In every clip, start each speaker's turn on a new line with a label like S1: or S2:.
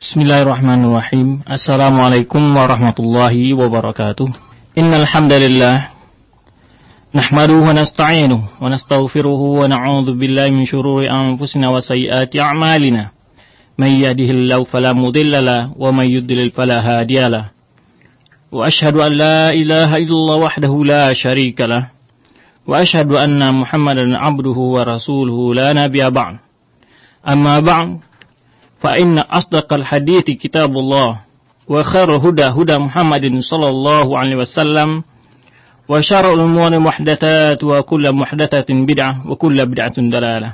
S1: Bismillahirrahmanirrahim. Assalamualaikum warahmatullahi wabarakatuh. Innal hamdalillah nahmaduhu wa nasta'inuhu wa nastaghfiruhu wa na'udzu billahi min shururi anfusina wa sayyiati a'malina. May yahdihillahu fala mudilla wa may yudlil fala hadiya. Wa ashhadu an la ilaha illallah wahdahu la syarika lahu. Wa ashhadu anna Muhammadan 'abduhu wa rasuluhu la nabiyya ba'd. Amma ba'd فإن أصدق الحديث كتاب الله وخير هدى هدى محمد صلى الله عليه وسلم وشر الأمور محدثات وكل محدثة بدعة وكل بدعة دلالة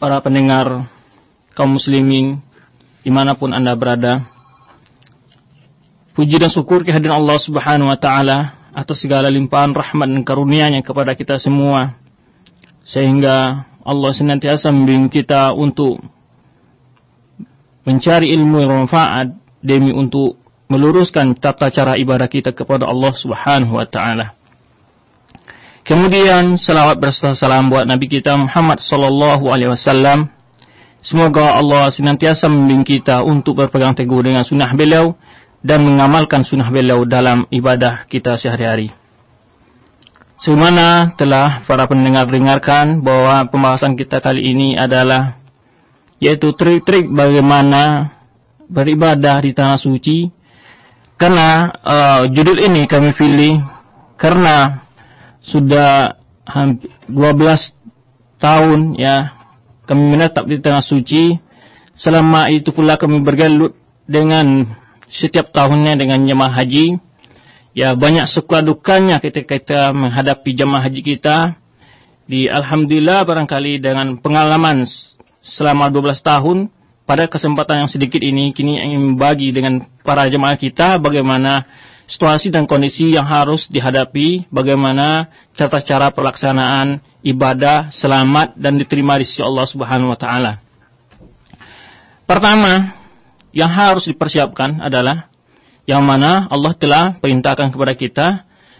S1: Para pendengar kaum muslimin dimanapun anda berada Puji dan syukur kehadiran Allah subhanahu wa ta'ala atas segala limpahan rahmat dan karunia-Nya kepada kita semua sehingga Allah senantiasa membimbing kita untuk mencari ilmu yang bermanfaat demi untuk meluruskan tata cara ibadah kita kepada Allah Subhanahu wa taala. Kemudian salawat berserta salam buat Nabi kita Muhammad sallallahu alaihi wasallam. Semoga Allah senantiasa membimbing kita untuk berpegang teguh dengan sunnah beliau dan mengamalkan sunnah beliau dalam ibadah kita sehari-hari. Semana telah para pendengar dengarkan bahwa pembahasan kita kali ini adalah yaitu trik-trik bagaimana beribadah di tanah suci. Karena uh, judul ini kami pilih karena sudah 12 tahun ya kami menetap di tanah suci. Selama itu pula kami bergelut dengan setiap tahunnya dengan jemaah haji. Ya banyak suka dukanya ketika kita menghadapi jemaah haji kita. Di Alhamdulillah barangkali dengan pengalaman selama 12 tahun pada kesempatan yang sedikit ini kini ingin membagi dengan para jemaah kita bagaimana situasi dan kondisi yang harus dihadapi, bagaimana cara-cara pelaksanaan ibadah selamat dan diterima di sisi Allah Subhanahu wa taala. Pertama, yang harus dipersiapkan adalah yang mana Allah telah perintahkan kepada kita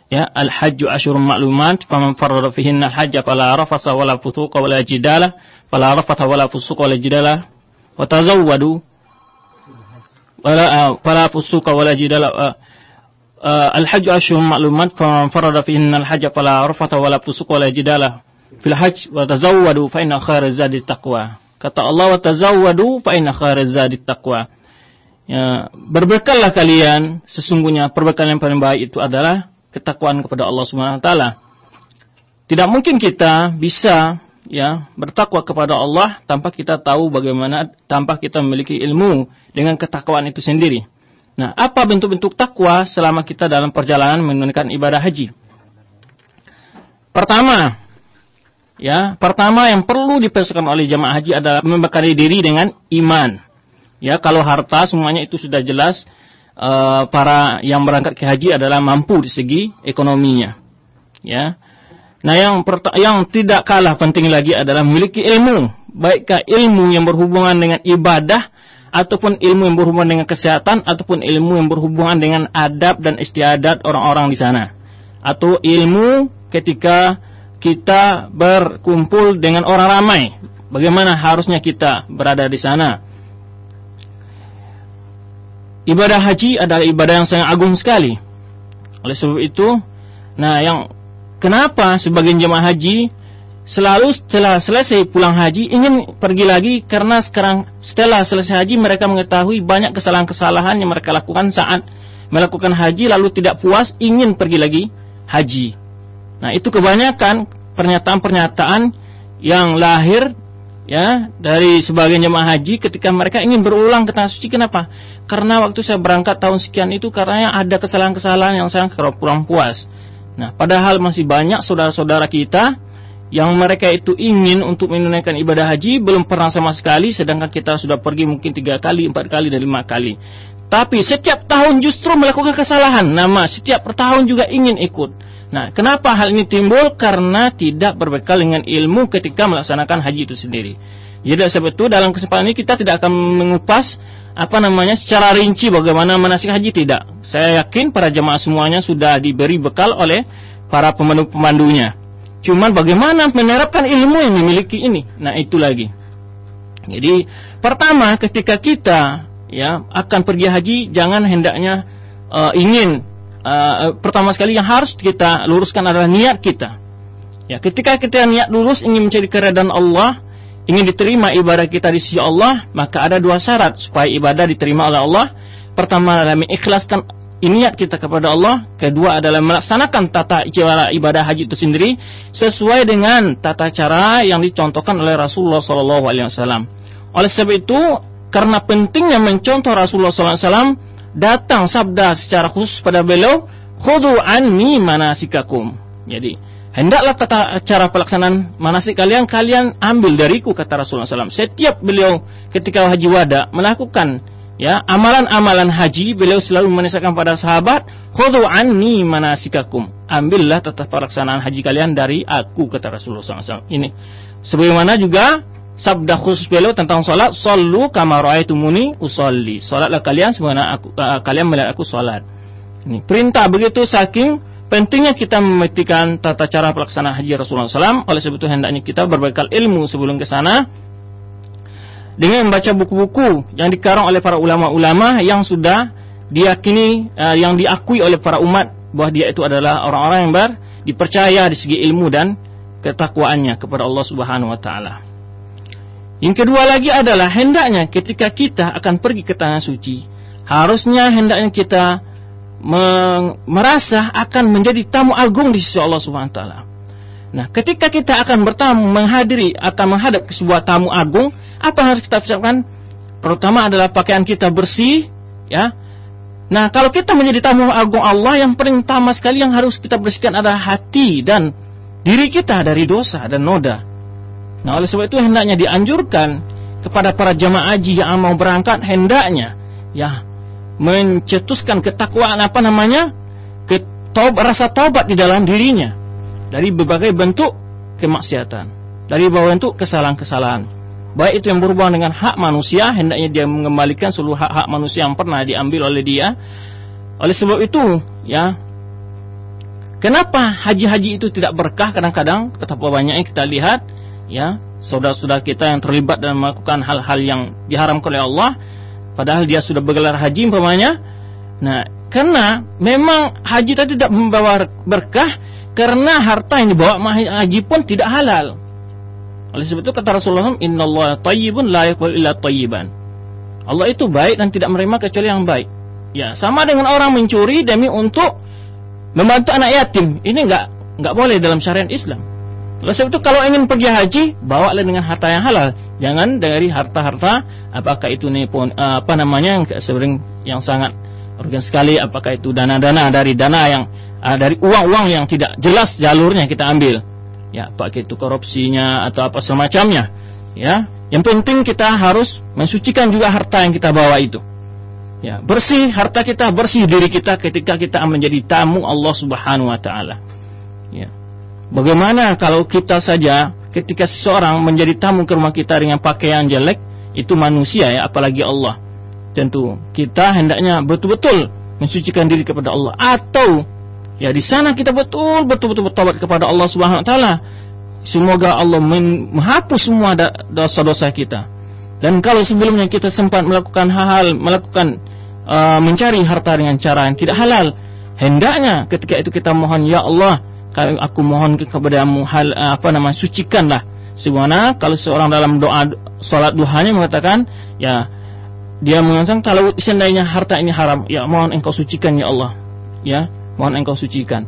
S1: ya al-hajju asyurun ma'lumat faman farrada fihinna al-hajja fala rafasa wala futuqa wala jidala fala rafata wala fusuqa wala jidala wa tazawwadu wala fusuqa wala jidala al-hajj ashhurun ma'lumat faman farada fihinna al-hajj fala rafata wala fusuqa wala jidala fil hajj wa tazawwadu fa inna khairaz zadi taqwa. Kata Allah wa tazawwadu fa inna khairaz zadi taqwa. Ya berbekallah kalian sesungguhnya perbekalan yang paling baik itu adalah ketakwaan kepada Allah Subhanahu wa taala. Tidak mungkin kita bisa ya bertakwa kepada Allah tanpa kita tahu bagaimana tanpa kita memiliki ilmu dengan ketakwaan itu sendiri. Nah, apa bentuk-bentuk takwa selama kita dalam perjalanan menunaikan ibadah haji? Pertama, ya, pertama yang perlu dipersiapkan oleh jamaah haji adalah membekali diri dengan iman. Ya, kalau harta semuanya itu sudah jelas uh, para yang berangkat ke haji adalah mampu di segi ekonominya. Ya. Nah yang yang tidak kalah penting lagi adalah memiliki ilmu. Baikkah ilmu yang berhubungan dengan ibadah ataupun ilmu yang berhubungan dengan kesehatan ataupun ilmu yang berhubungan dengan adab dan istiadat orang-orang di sana. Atau ilmu ketika kita berkumpul dengan orang ramai. Bagaimana harusnya kita berada di sana. Ibadah haji adalah ibadah yang sangat agung sekali. Oleh sebab itu, nah yang Kenapa sebagian jemaah haji selalu setelah selesai pulang haji ingin pergi lagi karena sekarang setelah selesai haji mereka mengetahui banyak kesalahan-kesalahan yang mereka lakukan saat melakukan haji lalu tidak puas ingin pergi lagi haji. Nah, itu kebanyakan pernyataan-pernyataan yang lahir ya dari sebagian jemaah haji ketika mereka ingin berulang ke tanah suci kenapa? Karena waktu saya berangkat tahun sekian itu karena ada kesalahan-kesalahan yang saya kurang puas. Nah, padahal masih banyak saudara-saudara kita yang mereka itu ingin untuk menunaikan ibadah haji belum pernah sama sekali, sedangkan kita sudah pergi mungkin tiga kali, empat kali, dan lima kali. Tapi setiap tahun justru melakukan kesalahan. Nama setiap tahun juga ingin ikut. Nah, kenapa hal ini timbul? Karena tidak berbekal dengan ilmu ketika melaksanakan haji itu sendiri. Jadi sebab itu dalam kesempatan ini kita tidak akan mengupas apa namanya secara rinci bagaimana manasik haji tidak. Saya yakin para jemaah semuanya sudah diberi bekal oleh para pemandu-pemandunya. Cuman bagaimana menerapkan ilmu yang dimiliki ini? Nah, itu lagi. Jadi pertama ketika kita ya akan pergi haji jangan hendaknya uh, ingin uh, pertama sekali yang harus kita luruskan adalah niat kita. Ya, ketika kita niat lurus ingin mencari keredaan Allah, ingin diterima ibadah kita di sisi Allah, maka ada dua syarat supaya ibadah diterima oleh Allah. Pertama adalah mengikhlaskan niat kita kepada Allah, kedua adalah melaksanakan tata cara ibadah haji itu sendiri sesuai dengan tata cara yang dicontohkan oleh Rasulullah SAW. Oleh sebab itu, karena pentingnya mencontoh Rasulullah SAW, datang sabda secara khusus pada beliau, khudu anni manasikakum. Jadi, hendaklah tata cara pelaksanaan manasik kalian kalian ambil dariku kata Rasulullah SAW. Setiap beliau ketika haji wada melakukan ya amalan-amalan haji beliau selalu menasihatkan pada sahabat khudu anni manasikakum ambillah tata pelaksanaan haji kalian dari aku kata Rasulullah SAW. Ini sebagaimana juga sabda khusus beliau tentang salat sallu kama raaitumuni usolli. Salatlah kalian sebagaimana aku uh, kalian melihat aku salat. Ini perintah begitu saking Pentingnya kita memetikan tata cara pelaksanaan haji Rasulullah SAW. Oleh sebab itu hendaknya kita berbekal ilmu sebelum ke sana dengan membaca buku-buku yang dikarang oleh para ulama-ulama yang sudah diyakini, uh, yang diakui oleh para umat bahwa dia itu adalah orang-orang yang ber, dipercaya di segi ilmu dan ketakwaannya kepada Allah Subhanahu Wa Taala. Yang kedua lagi adalah hendaknya ketika kita akan pergi ke tanah suci, harusnya hendaknya kita merasa akan menjadi tamu agung di sisi Allah Subhanahu wa taala. Nah, ketika kita akan bertamu menghadiri akan menghadap ke sebuah tamu agung, apa yang harus kita persiapkan? Pertama adalah pakaian kita bersih, ya. Nah, kalau kita menjadi tamu agung Allah, yang paling utama sekali yang harus kita bersihkan adalah hati dan diri kita dari dosa dan noda. Nah, oleh sebab itu hendaknya dianjurkan kepada para jamaah haji yang mau berangkat hendaknya ya mencetuskan ketakwaan apa namanya? Ketob, rasa taubat di dalam dirinya. Dari berbagai bentuk kemaksiatan. Dari berbagai bentuk kesalahan-kesalahan. Baik itu yang berhubungan dengan hak manusia hendaknya dia mengembalikan seluruh hak-hak manusia yang pernah diambil oleh dia. Oleh sebab itu ya kenapa haji-haji itu tidak berkah? Kadang-kadang betapa banyaknya kita lihat ya saudara-saudara kita yang terlibat dalam melakukan hal-hal yang diharamkan oleh Allah Padahal dia sudah bergelar haji umpamanya. Nah, karena memang haji tadi tidak membawa berkah karena harta yang dibawa haji pun tidak halal. Oleh sebab itu kata Rasulullah Inna Allah tayyibun la yakul illa tayyiban. Allah itu baik dan tidak menerima kecuali yang baik. Ya, sama dengan orang mencuri demi untuk membantu anak yatim. Ini enggak enggak boleh dalam syariat Islam. Oleh sebab itu kalau ingin pergi haji, bawalah dengan harta yang halal. Jangan dari harta-harta apakah itu nih pun uh, apa namanya yang sering yang sangat urgen sekali apakah itu dana-dana dari dana yang uh, dari uang-uang yang tidak jelas jalurnya kita ambil. Ya, apakah itu korupsinya atau apa semacamnya. Ya, yang penting kita harus mensucikan juga harta yang kita bawa itu. Ya, bersih harta kita, bersih diri kita ketika kita menjadi tamu Allah Subhanahu wa taala. Ya. Bagaimana kalau kita saja ketika seseorang menjadi tamu ke rumah kita dengan pakaian jelek, itu manusia ya, apalagi Allah. Tentu kita hendaknya betul-betul mensucikan diri kepada Allah atau ya di sana kita betul betul betul bertobat kepada Allah Subhanahu wa taala. Semoga Allah menghapus semua dosa-dosa kita. Dan kalau sebelumnya kita sempat melakukan hal-hal melakukan uh, mencari harta dengan cara yang tidak halal, hendaknya ketika itu kita mohon ya Allah aku mohon kepadamu hal eh, apa nama sucikanlah. Sebagaimana kalau seorang dalam doa salat duhanya mengatakan ya dia mengatakan kalau seandainya harta ini haram ya mohon engkau sucikan ya Allah. Ya mohon engkau sucikan.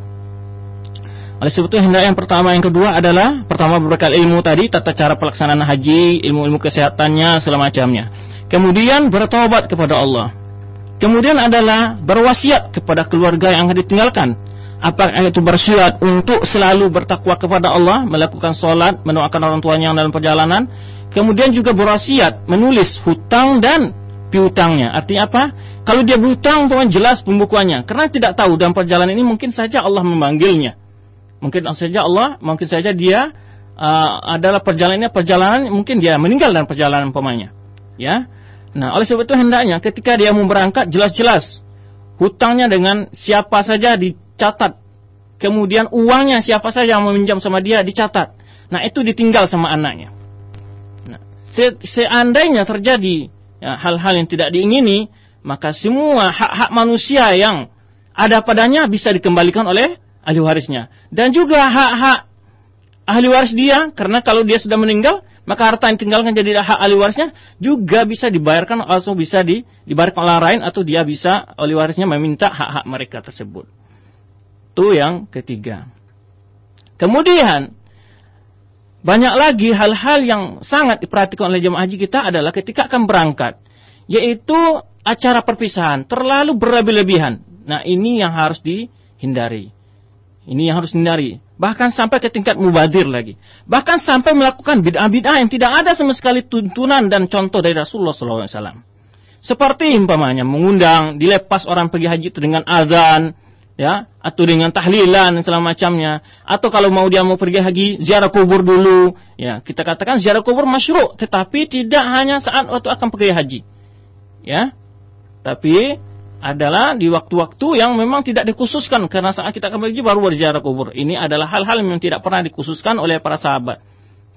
S1: Oleh sebab itu hendak yang pertama yang kedua adalah pertama berbekal ilmu tadi tata cara pelaksanaan haji ilmu-ilmu kesehatannya segala macamnya. Kemudian bertobat kepada Allah. Kemudian adalah berwasiat kepada keluarga yang ditinggalkan apakah itu bersyuat untuk selalu bertakwa kepada Allah, melakukan sholat, mendoakan orang tuanya yang dalam perjalanan, kemudian juga berwasiat menulis hutang dan piutangnya. Artinya apa? Kalau dia berhutang, pun jelas pembukuannya. Karena tidak tahu dalam perjalanan ini mungkin saja Allah memanggilnya. Mungkin saja Allah, mungkin saja dia uh, adalah perjalanannya perjalanan, mungkin dia meninggal dalam perjalanan pemainnya. Ya. Nah, oleh sebab itu hendaknya ketika dia mau berangkat jelas-jelas hutangnya dengan siapa saja di catat. Kemudian uangnya siapa saja yang meminjam sama dia dicatat. Nah itu ditinggal sama anaknya. Nah, se seandainya terjadi ya, hal-hal ya, yang tidak diingini, maka semua hak-hak manusia yang ada padanya bisa dikembalikan oleh ahli warisnya. Dan juga hak-hak ahli waris dia, karena kalau dia sudah meninggal, maka harta yang tinggalkan jadi hak ahli warisnya juga bisa dibayarkan atau bisa di, dibayarkan orang lain atau dia bisa ahli warisnya meminta hak-hak mereka tersebut. Itu yang ketiga. Kemudian banyak lagi hal-hal yang sangat diperhatikan oleh jemaah haji kita adalah ketika akan berangkat, yaitu acara perpisahan terlalu berlebih-lebihan. Nah, ini yang harus dihindari. Ini yang harus dihindari. Bahkan sampai ke tingkat mubadir lagi. Bahkan sampai melakukan bid'ah-bid'ah yang tidak ada sama sekali tuntunan dan contoh dari Rasulullah SAW. Seperti umpamanya mengundang, dilepas orang pergi haji itu dengan azan, ya, atau dengan tahlilan dan segala macamnya. Atau kalau mau dia mau pergi haji, ziarah kubur dulu. Ya, kita katakan ziarah kubur masyru', tetapi tidak hanya saat waktu akan pergi haji. Ya. Tapi adalah di waktu-waktu yang memang tidak dikhususkan karena saat kita akan pergi baru berziarah kubur. Ini adalah hal-hal yang tidak pernah dikhususkan oleh para sahabat.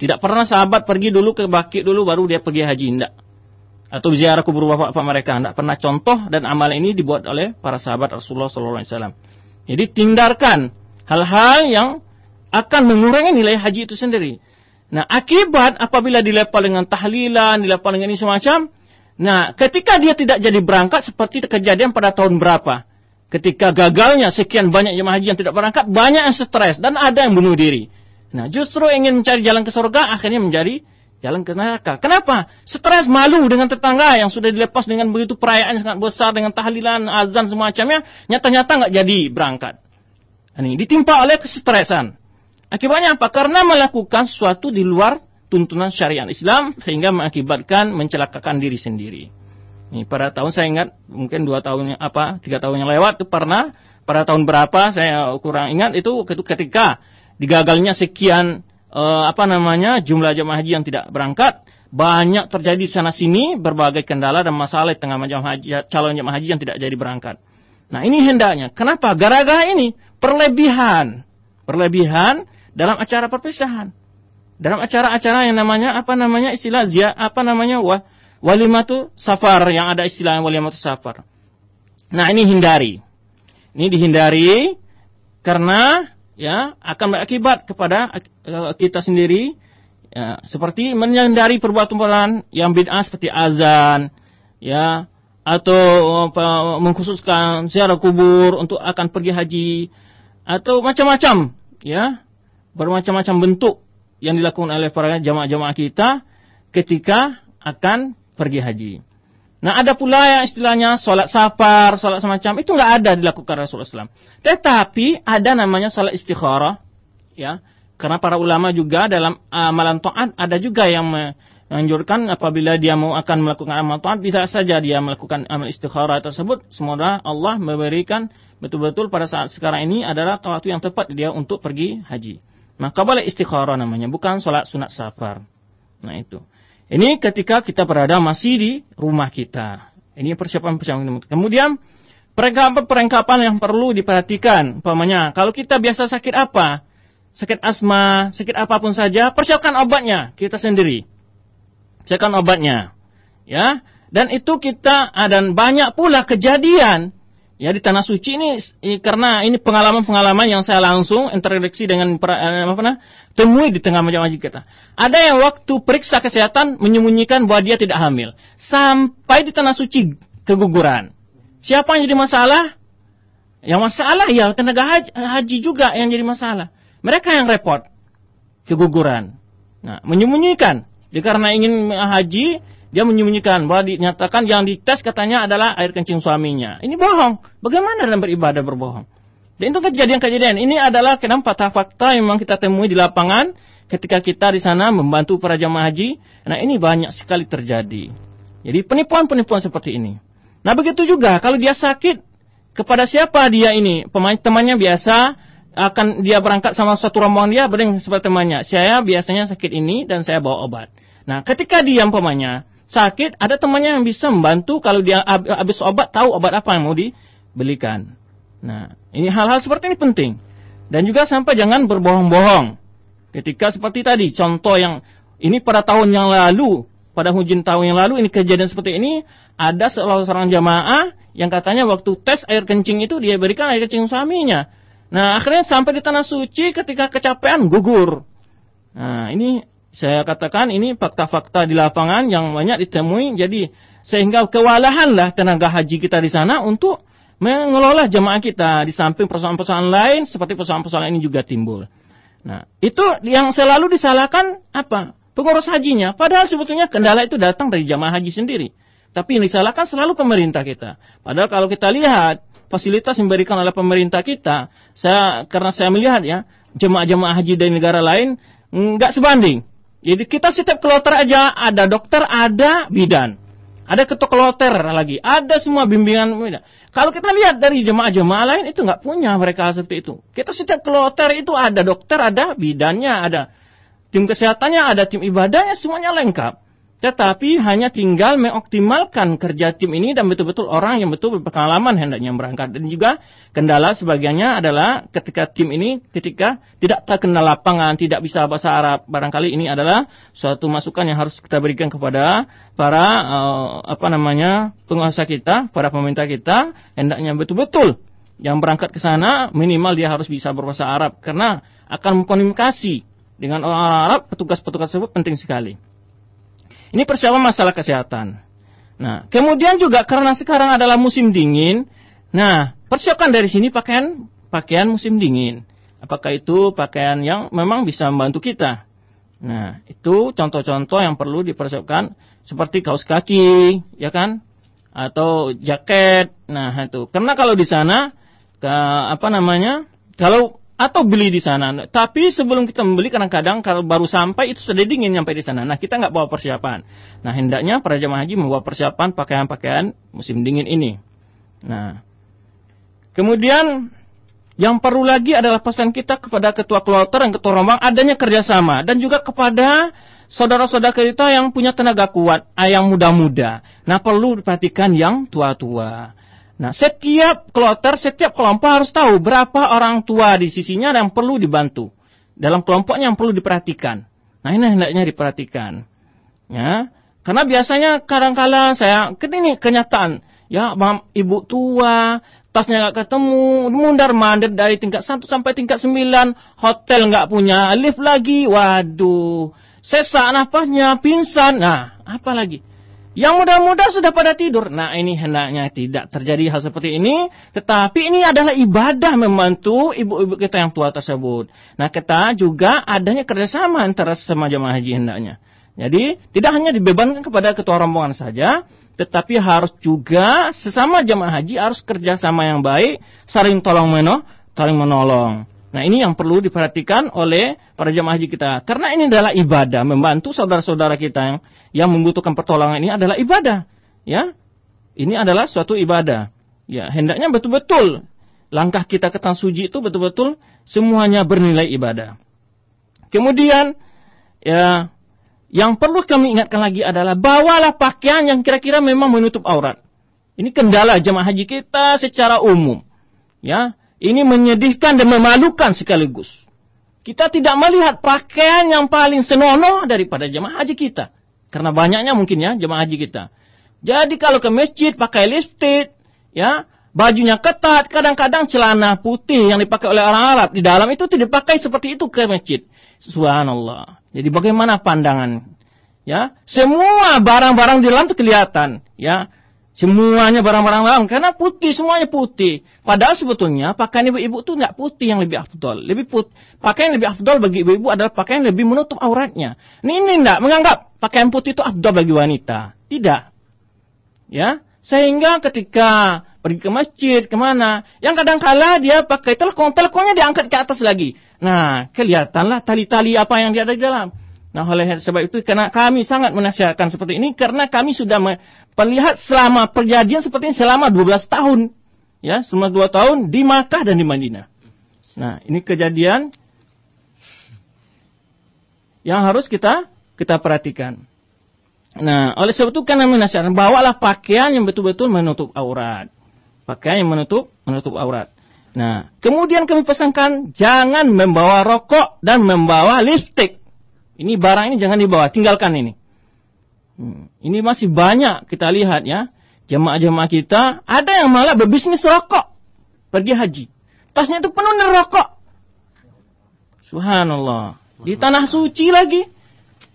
S1: Tidak pernah sahabat pergi dulu ke baki dulu baru dia pergi haji tidak. Atau ziarah kubur bapak-bapak mereka tidak pernah contoh dan amal ini dibuat oleh para sahabat Rasulullah SAW. Jadi tindarkan hal-hal yang akan mengurangi nilai haji itu sendiri. Nah akibat apabila dilepal dengan tahlilan, dilepal dengan ini semacam, Nah, ketika dia tidak jadi berangkat seperti kejadian pada tahun berapa? Ketika gagalnya sekian banyak jemaah haji yang tidak berangkat, banyak yang stres dan ada yang bunuh diri. Nah, justru ingin mencari jalan ke surga akhirnya menjadi jalan ke neraka. Kenapa? Stres malu dengan tetangga yang sudah dilepas dengan begitu perayaan yang sangat besar dengan tahlilan, azan semacamnya, nyata-nyata nggak jadi berangkat. Ini ditimpa oleh kesetresan. Akibatnya apa? Karena melakukan sesuatu di luar tuntunan syariat Islam sehingga mengakibatkan mencelakakan diri sendiri. Ini pada tahun saya ingat mungkin dua tahun apa tiga tahun yang lewat itu pernah pada tahun berapa saya kurang ingat itu ketika digagalnya sekian eh, apa namanya jumlah jemaah haji yang tidak berangkat banyak terjadi di sana sini berbagai kendala dan masalah di tengah jemaah haji, calon jemaah haji yang tidak jadi berangkat. Nah ini hendaknya. Kenapa? Gara-gara ini perlebihan, perlebihan dalam acara perpisahan dalam acara-acara yang namanya apa namanya istilah zia apa namanya wah walimatu safar yang ada istilah walimatu safar. Nah ini hindari, ini dihindari karena ya akan berakibat kepada uh, kita sendiri ya, seperti menghindari perbuatan yang bid'ah seperti azan ya atau apa, mengkhususkan ziarah kubur untuk akan pergi haji atau macam-macam ya bermacam-macam bentuk yang dilakukan oleh para jamaah-jamaah kita ketika akan pergi haji. Nah ada pula yang istilahnya sholat safar, sholat semacam itu nggak ada dilakukan Rasulullah SAW. Tetapi ada namanya sholat istikharah, ya. Karena para ulama juga dalam amalan taat ada juga yang menganjurkan apabila dia mau akan melakukan amal taat bisa saja dia melakukan amal istikharah tersebut. Semoga Allah memberikan betul-betul pada saat sekarang ini adalah waktu yang tepat dia untuk pergi haji. Maka boleh istikharah namanya, bukan sholat sunat safar. Nah itu. Ini ketika kita berada masih di rumah kita. Ini persiapan-persiapan. Kemudian perengkapan-perengkapan yang perlu diperhatikan. Umpamanya, kalau kita biasa sakit apa? Sakit asma, sakit apa pun saja, persiapkan obatnya kita sendiri. Persiapkan obatnya. Ya, dan itu kita dan banyak pula kejadian Ya di tanah suci ini, karena ini pengalaman-pengalaman yang saya langsung interaksi dengan eh, apa nah, temui di tengah macam kita. Ada yang waktu periksa kesehatan menyembunyikan bahwa dia tidak hamil sampai di tanah suci keguguran. Siapa yang jadi masalah? Yang masalah ya tenaga haji, haji juga yang jadi masalah. Mereka yang repot keguguran. Nah, menyembunyikan. Dia karena ingin haji, dia menyembunyikan bahwa dinyatakan yang dites katanya adalah air kencing suaminya. Ini bohong. Bagaimana dalam beribadah berbohong? Dan itu kejadian-kejadian. Ini adalah kenapa fakta-fakta yang memang kita temui di lapangan ketika kita di sana membantu para jamaah haji. Nah ini banyak sekali terjadi. Jadi penipuan-penipuan seperti ini. Nah begitu juga kalau dia sakit kepada siapa dia ini pemain temannya biasa akan dia berangkat sama satu rombongan dia berdeng seperti temannya. Saya biasanya sakit ini dan saya bawa obat. Nah ketika dia umpamanya sakit, ada temannya yang bisa membantu kalau dia habis obat tahu obat apa yang mau dibelikan. Nah, ini hal-hal seperti ini penting. Dan juga sampai jangan berbohong-bohong. Ketika seperti tadi, contoh yang ini pada tahun yang lalu, pada hujin tahun yang lalu ini kejadian seperti ini ada salah seorang jamaah yang katanya waktu tes air kencing itu dia berikan air kencing suaminya. Nah akhirnya sampai di tanah suci ketika kecapean gugur. Nah ini saya katakan ini fakta-fakta di lapangan yang banyak ditemui. Jadi sehingga kewalahanlah tenaga haji kita di sana untuk mengelola jemaah kita di samping persoalan-persoalan lain seperti persoalan-persoalan ini juga timbul. Nah, itu yang selalu disalahkan apa? Pengurus hajinya. Padahal sebetulnya kendala itu datang dari jemaah haji sendiri. Tapi yang disalahkan selalu pemerintah kita. Padahal kalau kita lihat fasilitas yang diberikan oleh pemerintah kita, saya karena saya melihat ya, jemaah-jemaah haji dari negara lain nggak sebanding. Jadi kita setiap kloter aja ada dokter, ada bidan. Ada ketua kloter lagi, ada semua bimbingan. Kalau kita lihat dari jemaah-jemaah lain itu nggak punya mereka seperti itu. Kita setiap kloter itu ada dokter, ada bidannya, ada tim kesehatannya, ada tim ibadahnya, semuanya lengkap. Tetapi hanya tinggal mengoptimalkan kerja tim ini dan betul-betul orang yang betul berpengalaman hendaknya berangkat. Dan juga kendala sebagiannya adalah ketika tim ini ketika tidak terkenal lapangan, tidak bisa bahasa Arab. Barangkali ini adalah suatu masukan yang harus kita berikan kepada para uh, apa namanya penguasa kita, para pemerintah kita, hendaknya betul-betul yang berangkat ke sana minimal dia harus bisa berbahasa Arab karena akan mengkomunikasi dengan orang Arab, petugas-petugas tersebut penting sekali. Ini persiapan masalah kesehatan. Nah, kemudian juga karena sekarang adalah musim dingin, nah, persiapkan dari sini pakaian pakaian musim dingin. Apakah itu pakaian yang memang bisa membantu kita? Nah, itu contoh-contoh yang perlu dipersiapkan seperti kaos kaki, ya kan? Atau jaket. Nah, itu. Karena kalau di sana ke, apa namanya? Kalau atau beli di sana. Tapi sebelum kita membeli kadang-kadang kalau baru sampai itu sudah dingin sampai di sana. Nah kita nggak bawa persiapan. Nah hendaknya para jemaah haji membawa persiapan pakaian-pakaian musim dingin ini. Nah kemudian yang perlu lagi adalah pesan kita kepada ketua kloter dan ketua rombang adanya kerjasama dan juga kepada saudara-saudara kita yang punya tenaga kuat, yang muda-muda. Nah perlu diperhatikan yang tua-tua. Nah, setiap kloter, setiap kelompok harus tahu berapa orang tua di sisinya yang perlu dibantu. Dalam kelompoknya yang perlu diperhatikan. Nah, ini hendaknya diperhatikan. Ya, karena biasanya kadang-kala saya, ini kenyataan. Ya, ibu tua, tasnya nggak ketemu, mundar mandir dari tingkat 1 sampai tingkat 9, hotel nggak punya, lift lagi, waduh, sesak nafasnya, pingsan, nah, apa lagi? Yang muda-muda sudah pada tidur. Nah ini hendaknya tidak terjadi hal seperti ini. Tetapi ini adalah ibadah membantu ibu-ibu kita yang tua tersebut. Nah kita juga adanya kerjasama antara sesama jemaah haji hendaknya. Jadi tidak hanya dibebankan kepada ketua rombongan saja. Tetapi harus juga sesama jemaah haji harus kerjasama yang baik. Saling tolong menolong. Saling menolong. Nah ini yang perlu diperhatikan oleh para jemaah haji kita. Karena ini adalah ibadah. Membantu saudara-saudara kita yang yang membutuhkan pertolongan ini adalah ibadah. Ya, ini adalah suatu ibadah. Ya, hendaknya betul-betul langkah kita ke tanah suci itu betul-betul semuanya bernilai ibadah. Kemudian, ya, yang perlu kami ingatkan lagi adalah bawalah pakaian yang kira-kira memang menutup aurat. Ini kendala jemaah haji kita secara umum. Ya, ini menyedihkan dan memalukan sekaligus. Kita tidak melihat pakaian yang paling senonoh daripada jemaah haji kita. Karena banyaknya mungkin ya jemaah haji kita. Jadi kalau ke masjid pakai lipstick, ya, bajunya ketat, kadang-kadang celana putih yang dipakai oleh orang Arab di dalam itu tidak dipakai seperti itu ke masjid. Subhanallah. Jadi bagaimana pandangan? Ya, semua barang-barang di dalam itu kelihatan, ya. Semuanya barang-barang dalam karena putih semuanya putih. Padahal sebetulnya pakaian ibu-ibu itu nggak putih yang lebih afdol. Lebih put, pakaian yang lebih afdol bagi ibu-ibu adalah pakaian yang lebih menutup auratnya. Ini ini enggak menganggap pakaian putih itu afdol bagi wanita. Tidak. Ya, sehingga ketika pergi ke masjid ke mana, yang kadang kala dia pakai telepon, teleponnya diangkat ke atas lagi. Nah, kelihatanlah tali-tali apa yang dia ada di dalam. Nah, oleh sebab itu karena kami sangat menasihatkan seperti ini karena kami sudah melihat selama perjanjian seperti selama 12 tahun. Ya, selama 2 tahun di Makkah dan di Madinah. Nah, ini kejadian yang harus kita kita perhatikan. Nah, oleh sebab itu karena menasihatkan bawalah pakaian yang betul-betul menutup aurat. Pakaian yang menutup menutup aurat. Nah, kemudian kami pesankan jangan membawa rokok dan membawa lipstick. Ini barang ini jangan dibawa, tinggalkan ini. Hmm, ini masih banyak kita lihat ya. Jemaah-jemaah kita ada yang malah berbisnis rokok pergi haji. Tasnya itu penuh rokok. Subhanallah. Di tanah suci lagi.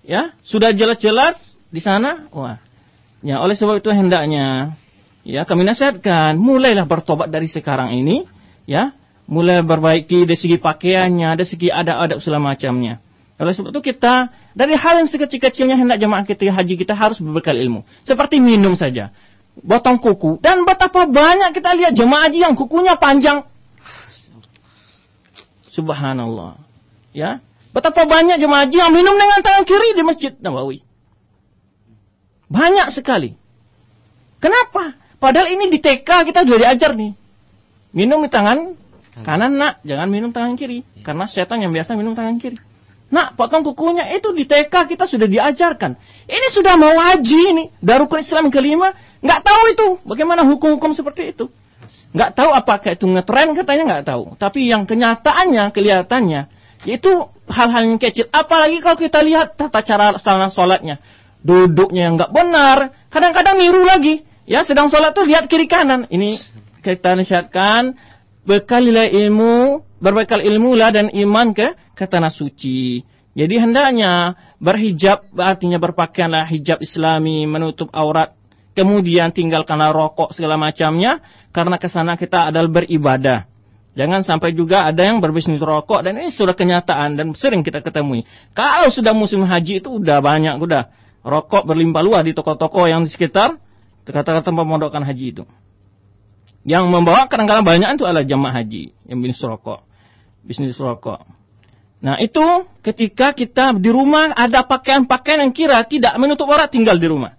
S1: Ya, sudah jelas-jelas di sana. Wah. Ya, oleh sebab itu hendaknya ya kami nasihatkan mulailah bertobat dari sekarang ini, ya. Mulai berbaiki dari segi pakaiannya, dari segi ada-ada segala macamnya. Oleh sebab itu kita dari hal yang sekecil-kecilnya hendak jemaah kita haji kita harus berbekal ilmu. Seperti minum saja. Potong kuku. Dan betapa banyak kita lihat jemaah haji yang kukunya panjang. Subhanallah. Ya. Betapa banyak jemaah haji yang minum dengan tangan kiri di Masjid Nabawi. Banyak sekali. Kenapa? Padahal ini di TK kita sudah diajar nih. Minum di tangan kanan nak, jangan minum tangan kiri. Karena setan yang biasa minum tangan kiri. Nak, potong kukunya itu di TK kita sudah diajarkan. Ini sudah mau haji ini. Darukun Islam kelima, nggak tahu itu. Bagaimana hukum-hukum seperti itu. Nggak tahu apakah itu ngetren katanya nggak tahu. Tapi yang kenyataannya, kelihatannya, itu hal-hal yang kecil. Apalagi kalau kita lihat tata cara salah sholatnya. Duduknya yang nggak benar. Kadang-kadang niru lagi. Ya, sedang sholat tuh lihat kiri kanan. Ini kita nasihatkan. Bekalilah ilmu, berbekal ilmu lah dan iman ke, ke tanah suci. Jadi hendaknya berhijab artinya berpakaianlah hijab islami menutup aurat. Kemudian tinggalkanlah rokok segala macamnya karena ke sana kita adalah beribadah. Jangan sampai juga ada yang berbisnis rokok dan ini sudah kenyataan dan sering kita ketemui. Kalau sudah musim haji itu udah banyak udah rokok berlimpah luas di toko-toko yang di sekitar kata-kata pemondokan haji itu. Yang membawa kadang-kadang banyak itu adalah jamaah haji yang bisnis rokok. Bisnis rokok. Nah itu ketika kita di rumah ada pakaian-pakaian yang kira tidak menutup aurat tinggal di rumah.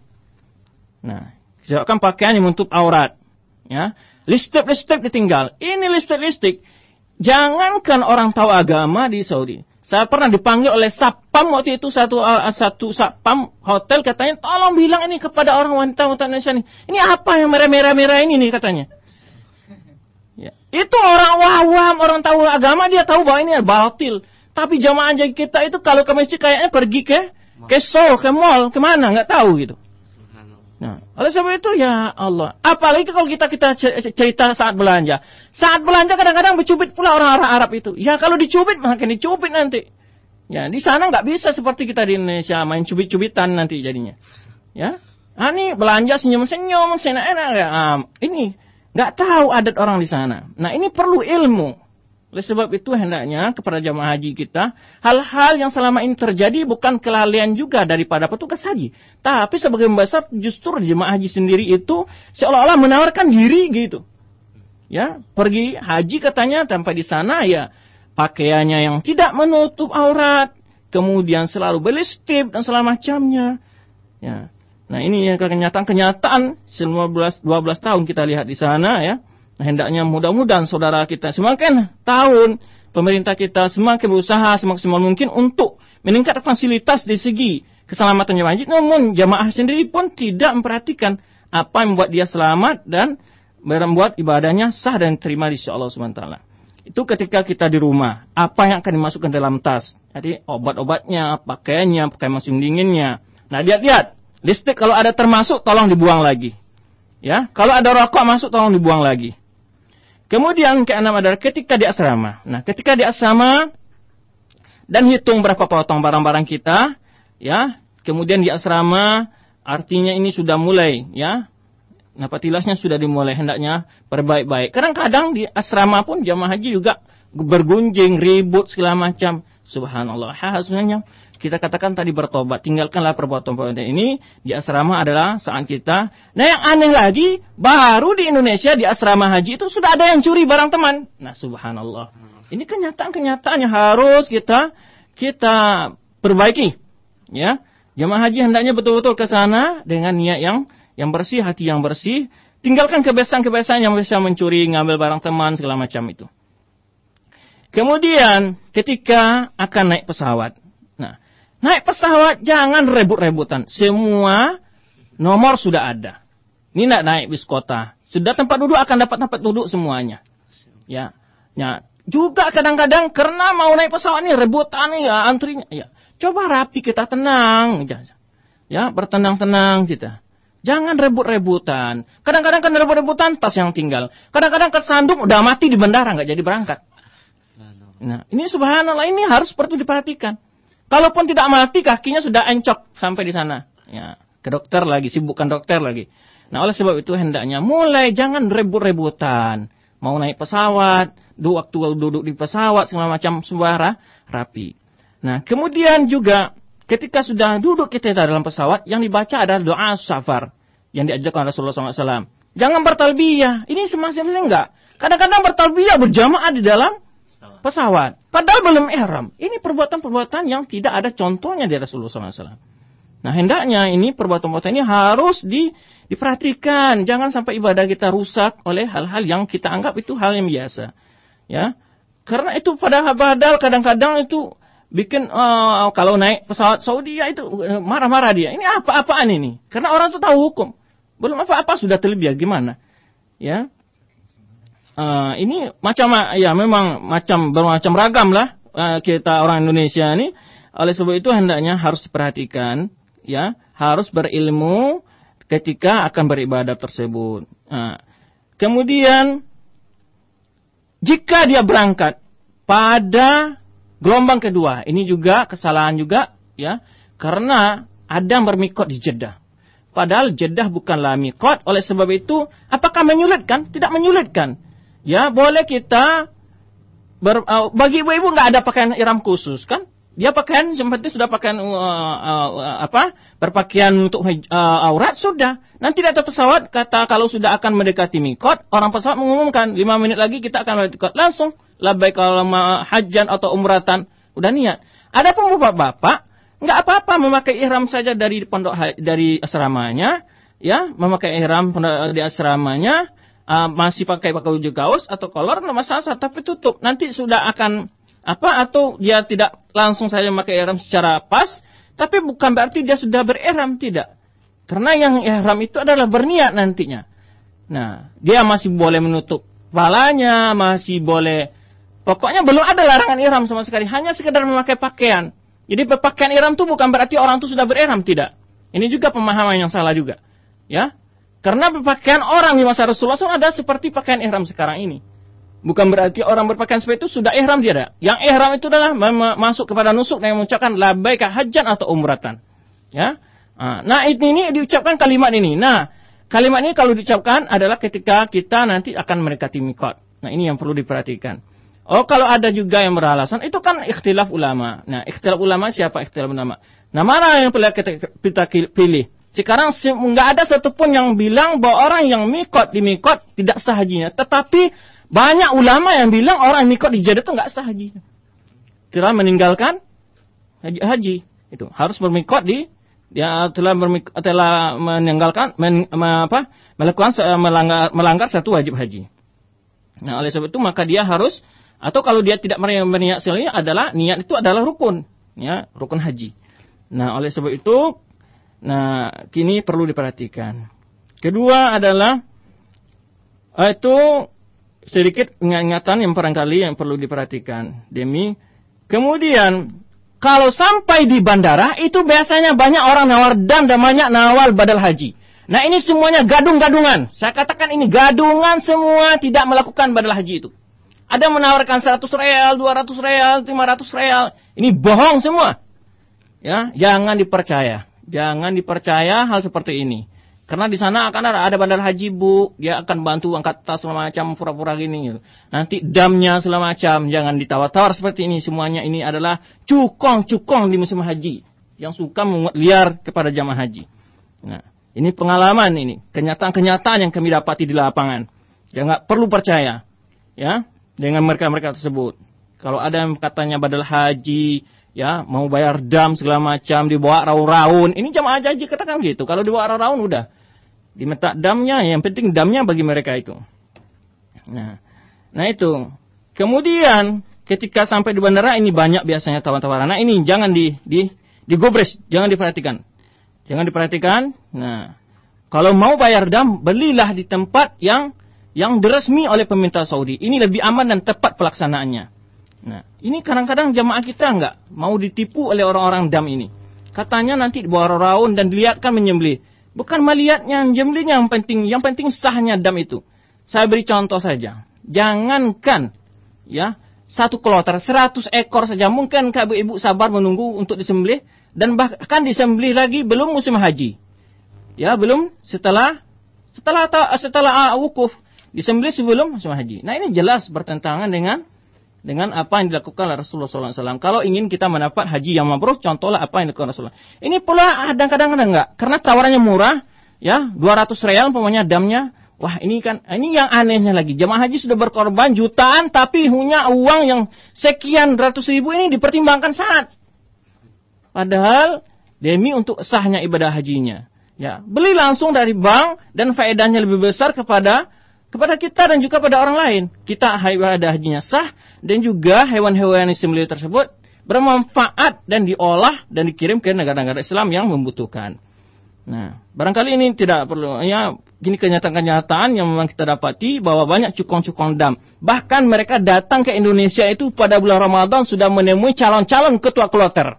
S1: Nah, silakan pakaian yang menutup aurat. Ya, Listrik-listrik ditinggal. Ini listrik-listrik. Jangankan orang tahu agama di Saudi. Saya pernah dipanggil oleh Sapam waktu itu satu uh, satu Sapam hotel katanya tolong bilang ini kepada orang wanita wanita Indonesia ini. Ini apa yang merah-merah-merah ini nih katanya. Itu orang awam, orang tahu agama dia tahu bahwa ini batil. Tapi jamaah kita itu kalau ke masjid kayaknya pergi ke ke show, ke mall, ke mana nggak tahu gitu. Nah, oleh sebab itu ya Allah. Apalagi kalau kita kita cerita saat belanja. Saat belanja kadang-kadang bercubit pula orang-orang Arab itu. Ya kalau dicubit makin dicubit nanti. Ya di sana nggak bisa seperti kita di Indonesia main cubit-cubitan nanti jadinya. Ya, ah, ini belanja senyum-senyum, enak-enak ya. Ah, ini nggak tahu adat orang di sana. Nah ini perlu ilmu. Oleh sebab itu hendaknya kepada jamaah haji kita, hal-hal yang selama ini terjadi bukan kelalaian juga daripada petugas haji. Tapi sebagai besar justru jemaah haji sendiri itu seolah-olah menawarkan diri gitu. Ya, pergi haji katanya sampai di sana ya pakaiannya yang tidak menutup aurat, kemudian selalu belistip dan segala macamnya. Ya. Nah, ini yang kenyataan-kenyataan selama 12 tahun kita lihat di sana ya Nah, hendaknya mudah-mudahan saudara kita semakin tahun pemerintah kita semakin berusaha semaksimal mungkin untuk meningkatkan fasilitas di segi keselamatan jemaah. Namun jamaah sendiri pun tidak memperhatikan apa yang membuat dia selamat dan membuat ibadahnya sah dan terima di Allah SWT. Itu ketika kita di rumah, apa yang akan dimasukkan dalam tas? Jadi obat-obatnya, pakaiannya, pakaian musim dinginnya. Nah lihat-lihat, listrik kalau ada termasuk tolong dibuang lagi. Ya, kalau ada rokok masuk tolong dibuang lagi. Kemudian keenam adalah ketika di asrama. Nah, ketika di asrama dan hitung berapa potong barang-barang kita, ya. Kemudian di asrama artinya ini sudah mulai, ya. Nah, patilasnya sudah dimulai hendaknya perbaik-baik. Kadang-kadang di asrama pun jamaah haji juga bergunjing, ribut segala macam. Subhanallah. Hasilnya kita katakan tadi bertobat, tinggalkanlah perbuatan-perbuatan ini di asrama adalah saat kita. Nah yang aneh lagi, baru di Indonesia di asrama haji itu sudah ada yang curi barang teman. Nah subhanallah. Ini kenyataan-kenyataan yang harus kita kita perbaiki. Ya, jemaah haji hendaknya betul-betul ke sana dengan niat yang yang bersih, hati yang bersih. Tinggalkan kebiasaan-kebiasaan yang bisa mencuri, ngambil barang teman segala macam itu. Kemudian ketika akan naik pesawat, Naik pesawat jangan rebut-rebutan. Semua nomor sudah ada. Ini nak naik bis kota. Sudah tempat duduk akan dapat tempat duduk semuanya. Ya. Ya. Juga kadang-kadang karena mau naik pesawat ini rebutan ya antrinya. Ya. Coba rapi kita tenang. Ya. Ya, bertenang-tenang kita. Jangan rebut-rebutan. Kadang-kadang kan rebut-rebutan tas yang tinggal. Kadang-kadang kesandung udah mati di bandara nggak jadi berangkat. Nah, ini subhanallah ini harus perlu diperhatikan. Kalaupun tidak mati kakinya sudah encok sampai di sana. Ya, ke dokter lagi, sibukkan dokter lagi. Nah, oleh sebab itu hendaknya mulai jangan rebut-rebutan. Mau naik pesawat, duduk waktu duduk di pesawat segala macam suara rapi. Nah, kemudian juga ketika sudah duduk kita dalam pesawat, yang dibaca adalah doa safar yang diajarkan Rasulullah SAW. Jangan bertalbiyah. Ini semacamnya enggak. Kadang-kadang bertalbiyah berjamaah di dalam pesawat. Padahal belum ihram. Ini perbuatan-perbuatan yang tidak ada contohnya di Rasulullah SAW. Nah hendaknya ini perbuatan-perbuatan ini harus di, diperhatikan. Jangan sampai ibadah kita rusak oleh hal-hal yang kita anggap itu hal yang biasa. Ya, karena itu pada badal kadang-kadang itu bikin uh, kalau naik pesawat Saudi ya itu uh, marah-marah dia. Ini apa-apaan ini? Karena orang itu tahu hukum. Belum apa-apa sudah terlebih gimana? Ya, uh, ini macam ya memang macam bermacam ragam lah uh, kita orang Indonesia ini. Oleh sebab itu hendaknya harus diperhatikan, ya harus berilmu ketika akan beribadah tersebut. Nah, kemudian jika dia berangkat pada gelombang kedua, ini juga kesalahan juga, ya karena ada yang bermikot di Jeddah. Padahal Jeddah bukanlah mikot, oleh sebab itu apakah menyulitkan? Tidak menyulitkan. Ya, boleh kita ber, uh, bagi ibu-ibu nggak ada pakaian iram khusus kan? Dia pakaian penting sudah pakaian uh, uh, uh, apa? Berpakaian untuk uh, aurat sudah. Nanti di pesawat kata kalau sudah akan mendekati mikot, orang pesawat mengumumkan lima menit lagi kita akan mendekati langsung labbaik kalau hajjan atau umratan udah niat. Ada pun bapak-bapak nggak apa-apa memakai ihram saja dari pondok dari asramanya, ya memakai ihram di asramanya uh, masih pakai pakai baju kaos atau kolor nggak masalah tapi tutup. Nanti sudah akan apa atau dia tidak langsung saja memakai ihram secara pas tapi bukan berarti dia sudah berihram tidak. Karena yang ihram itu adalah berniat nantinya. Nah dia masih boleh menutup kepalanya masih boleh pokoknya belum ada larangan ihram sama sekali hanya sekedar memakai pakaian. Jadi berpakaian ihram itu bukan berarti orang itu sudah berihram tidak. Ini juga pemahaman yang salah juga ya karena pakaian orang di masa Rasulullah SAW ada seperti pakaian ihram sekarang ini. Bukan berarti orang berpakaian seperti itu sudah ihram tidak. Yang ihram itu adalah masuk kepada nusuk dan mengucapkan labaika hajjan atau umratan. Ya. Ah, nah ini, ini diucapkan kalimat ini. Nah kalimat ini kalau diucapkan adalah ketika kita nanti akan mendekati mikot. Nah ini yang perlu diperhatikan. Oh kalau ada juga yang beralasan itu kan ikhtilaf ulama. Nah ikhtilaf ulama siapa ikhtilaf ulama? Nah mana yang perlu kita pilih? Sekarang nggak ada satupun yang bilang bahwa orang yang mikot di mikot tidak sah hajinya. Tetapi banyak ulama yang bilang orang yang mikot di Jeddah itu nggak sah hajinya. Telah meninggalkan haji, haji. Itu harus bermikot di dia telah bermikot, telah meninggalkan men, apa, melakukan melanggar, melanggar satu wajib haji. Nah, oleh sebab itu maka dia harus atau kalau dia tidak berniat selain adalah niat itu adalah rukun, ya, rukun haji. Nah, oleh sebab itu Nah, kini perlu diperhatikan. Kedua adalah eh, itu sedikit ingatan yang barangkali yang perlu diperhatikan. Demi kemudian kalau sampai di bandara itu biasanya banyak orang nawar dan banyak nawal badal haji. Nah ini semuanya gadung-gadungan. Saya katakan ini gadungan semua tidak melakukan badal haji itu. Ada menawarkan 100 real, 200 real, 500 real. Ini bohong semua. Ya, jangan dipercaya. Jangan dipercaya hal seperti ini. Karena di sana akan ada, bandar haji bu, dia akan bantu angkat tas segala macam pura-pura gini. Gitu. Nanti damnya segala macam, jangan ditawar-tawar seperti ini. Semuanya ini adalah cukong-cukong di musim haji yang suka membuat liar kepada jamaah haji. Nah, ini pengalaman ini, kenyataan-kenyataan yang kami dapati di lapangan. Jangan perlu percaya, ya, dengan mereka-mereka tersebut. Kalau ada yang katanya badal haji, ya mau bayar dam segala macam dibawa raun-raun. Ini jamaah haji katakan gitu kalau dibawa raun-raun udah. Diminta damnya yang penting damnya bagi mereka itu. Nah nah itu. Kemudian ketika sampai di bandara ini banyak biasanya tawar-tawaran nah ini jangan di di digobres jangan diperhatikan. Jangan diperhatikan. Nah kalau mau bayar dam belilah di tempat yang yang diresmi oleh pemerintah Saudi. Ini lebih aman dan tepat pelaksanaannya Nah, ini kadang-kadang jamaah kita nggak mau ditipu oleh orang-orang dam ini. Katanya nanti dibawa raun dan dilihatkan menyembelih. Bukan melihatnya menyembelihnya yang penting, yang penting sahnya dam itu. Saya beri contoh saja. Jangankan ya satu kloter, seratus ekor saja mungkin ibu-ibu sabar menunggu untuk disembelih dan bahkan disembelih lagi belum musim haji. Ya, belum setelah setelah setelah uh, wukuf disembelih sebelum musim haji. Nah, ini jelas bertentangan dengan dengan apa yang dilakukan oleh Rasulullah SAW. Kalau ingin kita mendapat haji yang mabrur, contohlah apa yang dilakukan Rasulullah. Ini pula kadang-kadang enggak, karena tawarannya murah, ya 200 real umpamanya damnya. Wah ini kan, ini yang anehnya lagi. Jemaah haji sudah berkorban jutaan, tapi punya uang yang sekian ratus ribu ini dipertimbangkan saat. Padahal demi untuk sahnya ibadah hajinya. Ya, beli langsung dari bank dan faedahnya lebih besar kepada kepada kita dan juga pada orang lain. Kita ibadah hajinya sah dan juga hewan-hewan yang disembelih tersebut bermanfaat dan diolah dan dikirim ke negara-negara Islam yang membutuhkan. Nah, barangkali ini tidak perlu ya gini kenyataan-kenyataan yang memang kita dapati bahwa banyak cukong-cukong dam. Bahkan mereka datang ke Indonesia itu pada bulan Ramadan sudah menemui calon-calon ketua kloter.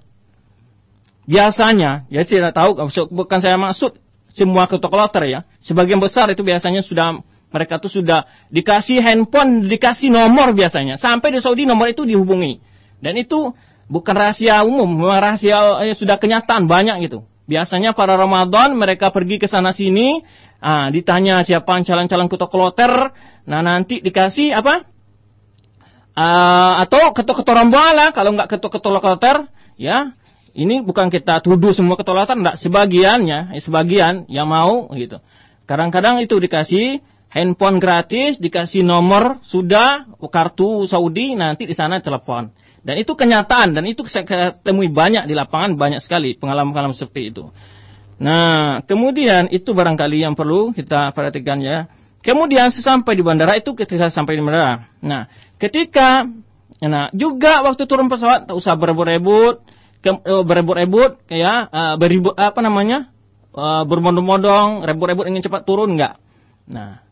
S1: Biasanya, ya saya tidak tahu bukan saya maksud semua ketua kloter ya. Sebagian besar itu biasanya sudah mereka tuh sudah dikasih handphone, dikasih nomor biasanya. Sampai di Saudi nomor itu dihubungi. Dan itu bukan rahasia umum, rahasia eh, sudah kenyataan banyak gitu. Biasanya pada Ramadan mereka pergi ke sana sini, ah, ditanya siapa calon-calon ketua kloter, nah nanti dikasih apa? Ah, atau ketua-ketua rombongan lah, kalau nggak ketua-ketua kloter, ya ini bukan kita tuduh semua ketua kloter, enggak sebagiannya, eh, sebagian yang mau gitu. Kadang-kadang itu dikasih handphone gratis, dikasih nomor, sudah kartu Saudi, nanti di sana telepon. Dan itu kenyataan, dan itu saya temui banyak di lapangan, banyak sekali pengalaman-pengalaman seperti itu. Nah, kemudian itu barangkali yang perlu kita perhatikan ya. Kemudian sesampai di bandara itu ketika sampai di bandara. Nah, ketika nah juga waktu turun pesawat tak usah berebut-rebut, eh, berebut-rebut ya, uh, beribut apa namanya? Uh, berbondong-bondong, rebut-rebut ingin cepat turun enggak. Nah,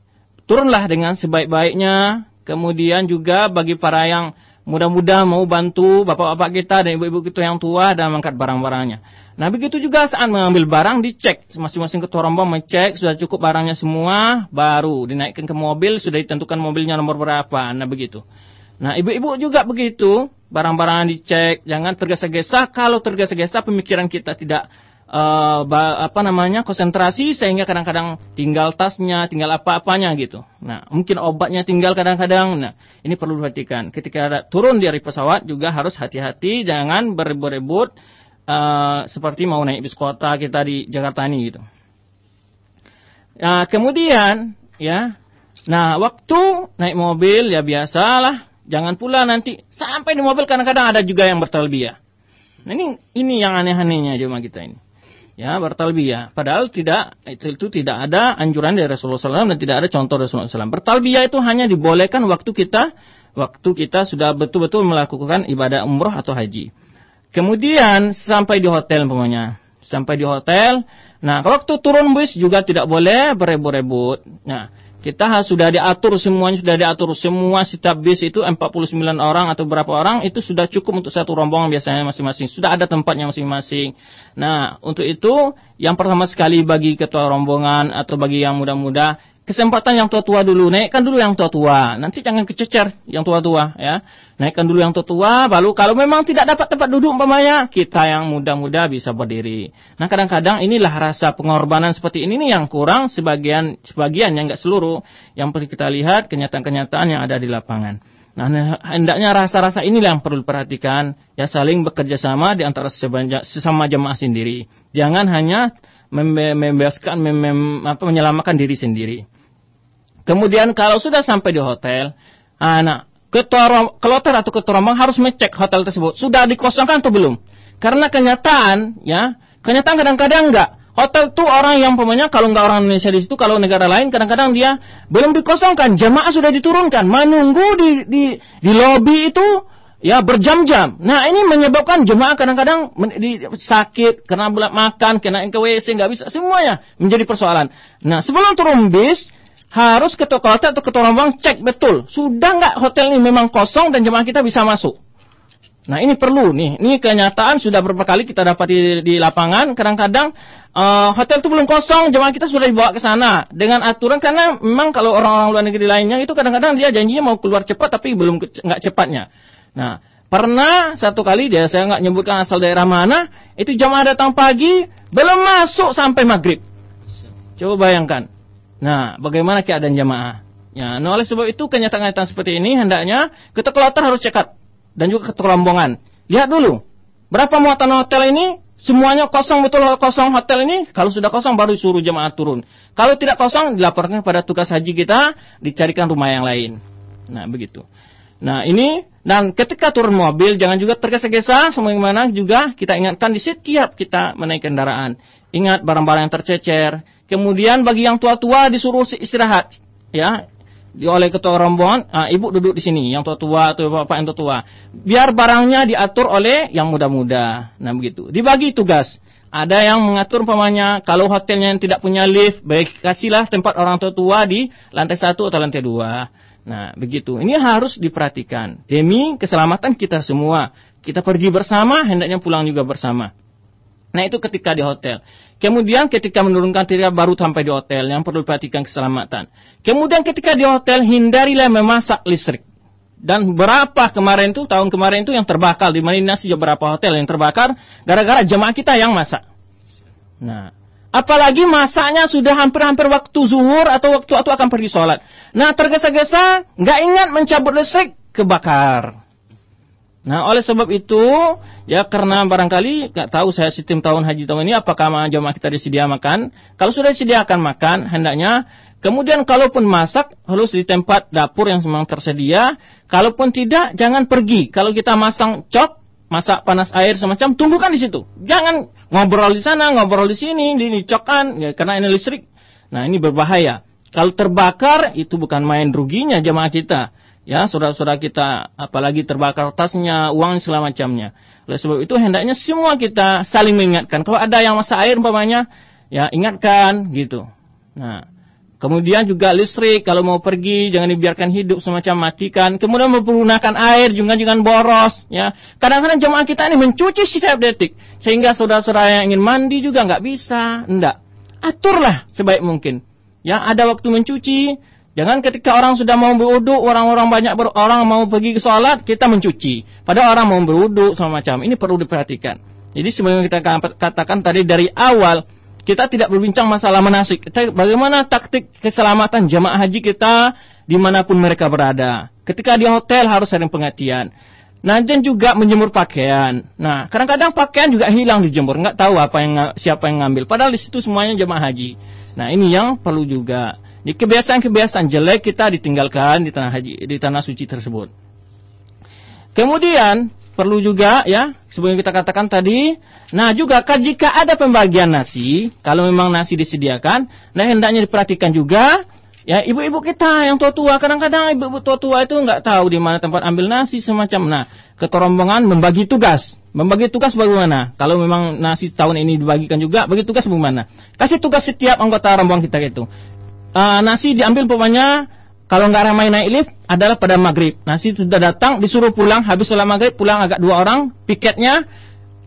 S1: turunlah dengan sebaik-baiknya. Kemudian juga bagi para yang mudah-mudah mau bantu bapak-bapak kita dan ibu-ibu kita yang tua dan mengangkat barang-barangnya. Nah begitu juga saat mengambil barang dicek masing-masing ketua rombong mengecek sudah cukup barangnya semua baru dinaikkan ke mobil sudah ditentukan mobilnya nomor berapa. Nah begitu. Nah ibu-ibu juga begitu barang-barang dicek jangan tergesa-gesa kalau tergesa-gesa pemikiran kita tidak uh, apa namanya konsentrasi sehingga kadang-kadang tinggal tasnya, tinggal apa-apanya gitu. Nah, mungkin obatnya tinggal kadang-kadang. Nah, ini perlu diperhatikan. Ketika turun dari pesawat juga harus hati-hati, jangan berebut-rebut uh, seperti mau naik bis kota kita di Jakarta ini gitu. Nah, kemudian ya, nah waktu naik mobil ya biasalah, jangan pula nanti sampai di mobil kadang-kadang ada juga yang bertalbiyah. Nah, ini ini yang aneh-anehnya cuma kita ini ya bertalbiyah. Padahal tidak itu, itu tidak ada anjuran dari Rasulullah SAW dan tidak ada contoh Rasulullah SAW. Bertalbiyah itu hanya dibolehkan waktu kita waktu kita sudah betul-betul melakukan ibadah umroh atau haji. Kemudian sampai di hotel umpamanya, sampai di hotel. Nah, waktu turun bus juga tidak boleh berebut-rebut. Nah, kita sudah diatur semuanya sudah diatur semua setiap bis itu 49 orang atau berapa orang itu sudah cukup untuk satu rombongan biasanya masing-masing. Sudah ada tempatnya masing-masing. Nah untuk itu yang pertama sekali bagi ketua rombongan atau bagi yang muda-muda kesempatan yang tua-tua dulu, naikkan dulu yang tua-tua. Nanti jangan kececer yang tua-tua ya. Naikkan dulu yang tua-tua, baru kalau memang tidak dapat tempat duduk umpamanya, kita yang muda-muda bisa berdiri. Nah, kadang-kadang inilah rasa pengorbanan seperti ini nih yang kurang sebagian sebagian yang enggak seluruh. Yang perlu kita lihat kenyataan-kenyataan yang ada di lapangan. Nah, hendaknya rasa-rasa inilah yang perlu diperhatikan, ya saling bekerja sama di antara sesama jemaah sendiri. Jangan hanya membebaskan, mem, mem, apa, menyelamatkan diri sendiri. Kemudian kalau sudah sampai di hotel, anak ketua kloter atau ketua rombongan harus mengecek hotel tersebut sudah dikosongkan atau belum. Karena kenyataan, ya, kenyataan kadang-kadang enggak. Hotel itu orang yang pemainnya kalau enggak orang Indonesia di situ, kalau negara lain kadang-kadang dia belum dikosongkan, jemaah sudah diturunkan, menunggu di di di lobi itu ya berjam-jam. Nah ini menyebabkan jemaah kadang-kadang sakit karena makan, kena ke WC nggak bisa, semuanya menjadi persoalan. Nah sebelum turun bis harus ketua hotel atau ketua rombongan cek betul sudah nggak hotel ini memang kosong dan jemaah kita bisa masuk. Nah ini perlu nih, ini kenyataan sudah beberapa kali kita dapat di, di lapangan. Kadang-kadang uh, hotel itu belum kosong, jemaah kita sudah dibawa ke sana dengan aturan karena memang kalau orang-orang luar negeri lainnya itu kadang-kadang dia janjinya mau keluar cepat tapi belum nggak cepatnya. Nah pernah satu kali dia saya nggak nyebutkan asal daerah mana, itu jemaah datang pagi belum masuk sampai maghrib. Coba bayangkan. Nah bagaimana keadaan jemaah? Ya, nah oleh sebab itu kenyataan-kenyataan seperti ini hendaknya kita kloter harus cekat dan juga keterombongan. Lihat dulu, berapa muatan hotel ini? Semuanya kosong betul kosong hotel ini. Kalau sudah kosong baru suruh jemaah turun. Kalau tidak kosong dilaporkan kepada tugas haji kita dicarikan rumah yang lain. Nah begitu. Nah ini dan ketika turun mobil jangan juga tergesa-gesa sebagaimana juga kita ingatkan di setiap kita menaik kendaraan. Ingat barang-barang yang tercecer. Kemudian bagi yang tua-tua disuruh istirahat. Ya, oleh ketua rombongan, ah, ibu duduk di sini, yang tua-tua atau bapak yang tua-tua. Biar barangnya diatur oleh yang muda-muda. Nah begitu. Dibagi tugas. Ada yang mengatur umpamanya kalau hotelnya yang tidak punya lift, baik kasihlah tempat orang tua-tua di lantai satu atau lantai dua. Nah begitu. Ini harus diperhatikan demi keselamatan kita semua. Kita pergi bersama, hendaknya pulang juga bersama. Nah itu ketika di hotel. Kemudian ketika menurunkan tiga baru sampai di hotel yang perlu diperhatikan keselamatan. Kemudian ketika di hotel hindarilah memasak listrik. Dan berapa kemarin itu tahun kemarin itu yang terbakar di Madinah sih beberapa hotel yang terbakar gara-gara jemaah kita yang masak. Nah, apalagi masaknya sudah hampir-hampir waktu zuhur atau waktu waktu akan pergi sholat. Nah, tergesa-gesa nggak ingat mencabut listrik kebakar. Nah, oleh sebab itu, ya karena barangkali nggak tahu saya sistem tahun haji tahun ini apakah jamaah kita disediakan makan. Kalau sudah disediakan makan, hendaknya kemudian kalaupun masak harus di tempat dapur yang memang tersedia. Kalaupun tidak, jangan pergi. Kalau kita masang cok, masak panas air semacam, tunggukan di situ. Jangan ngobrol di sana, ngobrol di sini, di, di cokan, ya, karena ini listrik. Nah, ini berbahaya. Kalau terbakar, itu bukan main ruginya jamaah kita ya saudara-saudara kita apalagi terbakar tasnya, uang segala macamnya. Oleh sebab itu hendaknya semua kita saling mengingatkan. Kalau ada yang masak air umpamanya, ya ingatkan gitu. Nah, kemudian juga listrik kalau mau pergi jangan dibiarkan hidup semacam matikan. Kemudian menggunakan air juga jangan boros, ya. Kadang-kadang jemaah kita ini mencuci setiap detik sehingga saudara-saudara yang ingin mandi juga nggak bisa, enggak. Aturlah sebaik mungkin. Ya, ada waktu mencuci, Jangan ketika orang sudah mau berwudu, orang-orang banyak ber, orang mau pergi ke sholat, kita mencuci. Padahal orang mau berwudu sama macam. Ini perlu diperhatikan. Jadi sebagaimana kita katakan tadi dari awal, kita tidak berbincang masalah manasik. Bagaimana taktik keselamatan jamaah haji kita di mana pun mereka berada. Ketika di hotel harus sering pengertian. Dan juga menjemur pakaian. Nah, kadang-kadang pakaian juga hilang dijemur, nggak tahu apa yang siapa yang ngambil. Padahal di situ semuanya jamaah haji. Nah, ini yang perlu juga. Di kebiasaan-kebiasaan jelek kita ditinggalkan di tanah haji di tanah suci tersebut. Kemudian perlu juga ya sebelum kita katakan tadi, nah juga jika ada pembagian nasi, kalau memang nasi disediakan, nah hendaknya diperhatikan juga ya ibu-ibu kita yang tua-tua kadang-kadang ibu-ibu tua-tua itu nggak tahu di mana tempat ambil nasi semacam. Nah ketorombongan membagi tugas. Membagi tugas bagaimana? Kalau memang nasi tahun ini dibagikan juga bagi tugas bagaimana? Kasih tugas setiap anggota rombongan kita itu uh, nasi diambil pokoknya kalau nggak ramai naik lift adalah pada maghrib. Nasi sudah datang, disuruh pulang, habis sholat maghrib, pulang agak dua orang, piketnya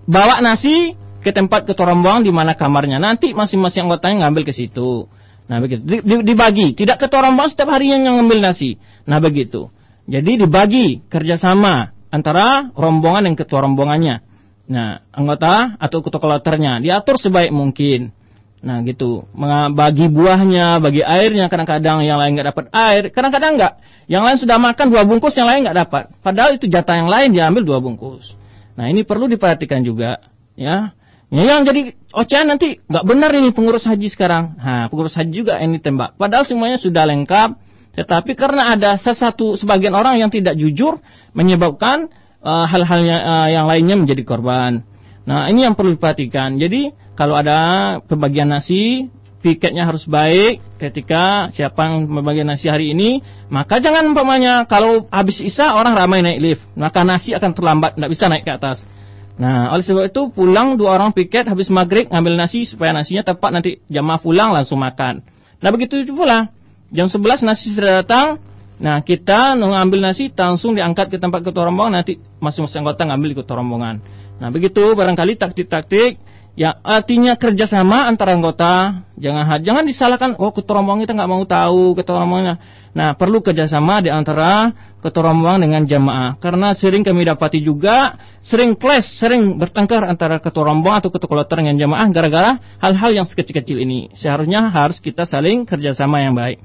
S1: bawa nasi ke tempat ketua di mana kamarnya. Nanti masing-masing anggotanya ngambil ke situ. Nah begitu, dibagi. Tidak ketua setiap harinya yang ngambil nasi. Nah begitu. Jadi dibagi kerjasama antara rombongan dan ketua rombongannya. Nah, anggota atau ketua kloternya diatur sebaik mungkin. Nah gitu, bagi buahnya, bagi airnya, kadang-kadang yang lain nggak dapat air, kadang-kadang nggak. Yang lain sudah makan dua bungkus, yang lain nggak dapat. Padahal itu jatah yang lain diambil dua bungkus. Nah ini perlu diperhatikan juga, ya. Ya, yang jadi ocehan nanti nggak benar ini pengurus haji sekarang. Nah, pengurus haji juga ini tembak. Padahal semuanya sudah lengkap, tetapi karena ada sesuatu sebagian orang yang tidak jujur menyebabkan uh, hal-hal uh, uh, yang lainnya menjadi korban. Nah, ini yang perlu diperhatikan. Jadi kalau ada pembagian nasi, piketnya harus baik ketika siapa yang membagi nasi hari ini, maka jangan umpamanya kalau habis isya orang ramai naik lift, maka nasi akan terlambat, tidak bisa naik ke atas. Nah, oleh sebab itu pulang dua orang piket habis maghrib ngambil nasi supaya nasinya tepat nanti jamaah pulang langsung makan. Nah begitu pula jam 11 nasi sudah datang, Nah, kita mengambil nasi langsung diangkat ke tempat ketua rombongan nanti masing-masing anggota ngambil ketua rombongan. Nah, begitu barangkali taktik-taktik Ya artinya kerjasama antara anggota, jangan jangan disalahkan. Oh ketua rombongan kita nggak mau tahu ketua rombongannya. Nah perlu kerjasama di antara ketua rombongan dengan jamaah. Karena sering kami dapati juga sering clash, sering bertengkar antara ketua rombongan atau ketua kloter dengan jamaah gara-gara hal-hal yang sekecil-kecil ini. Seharusnya harus kita saling kerjasama yang baik.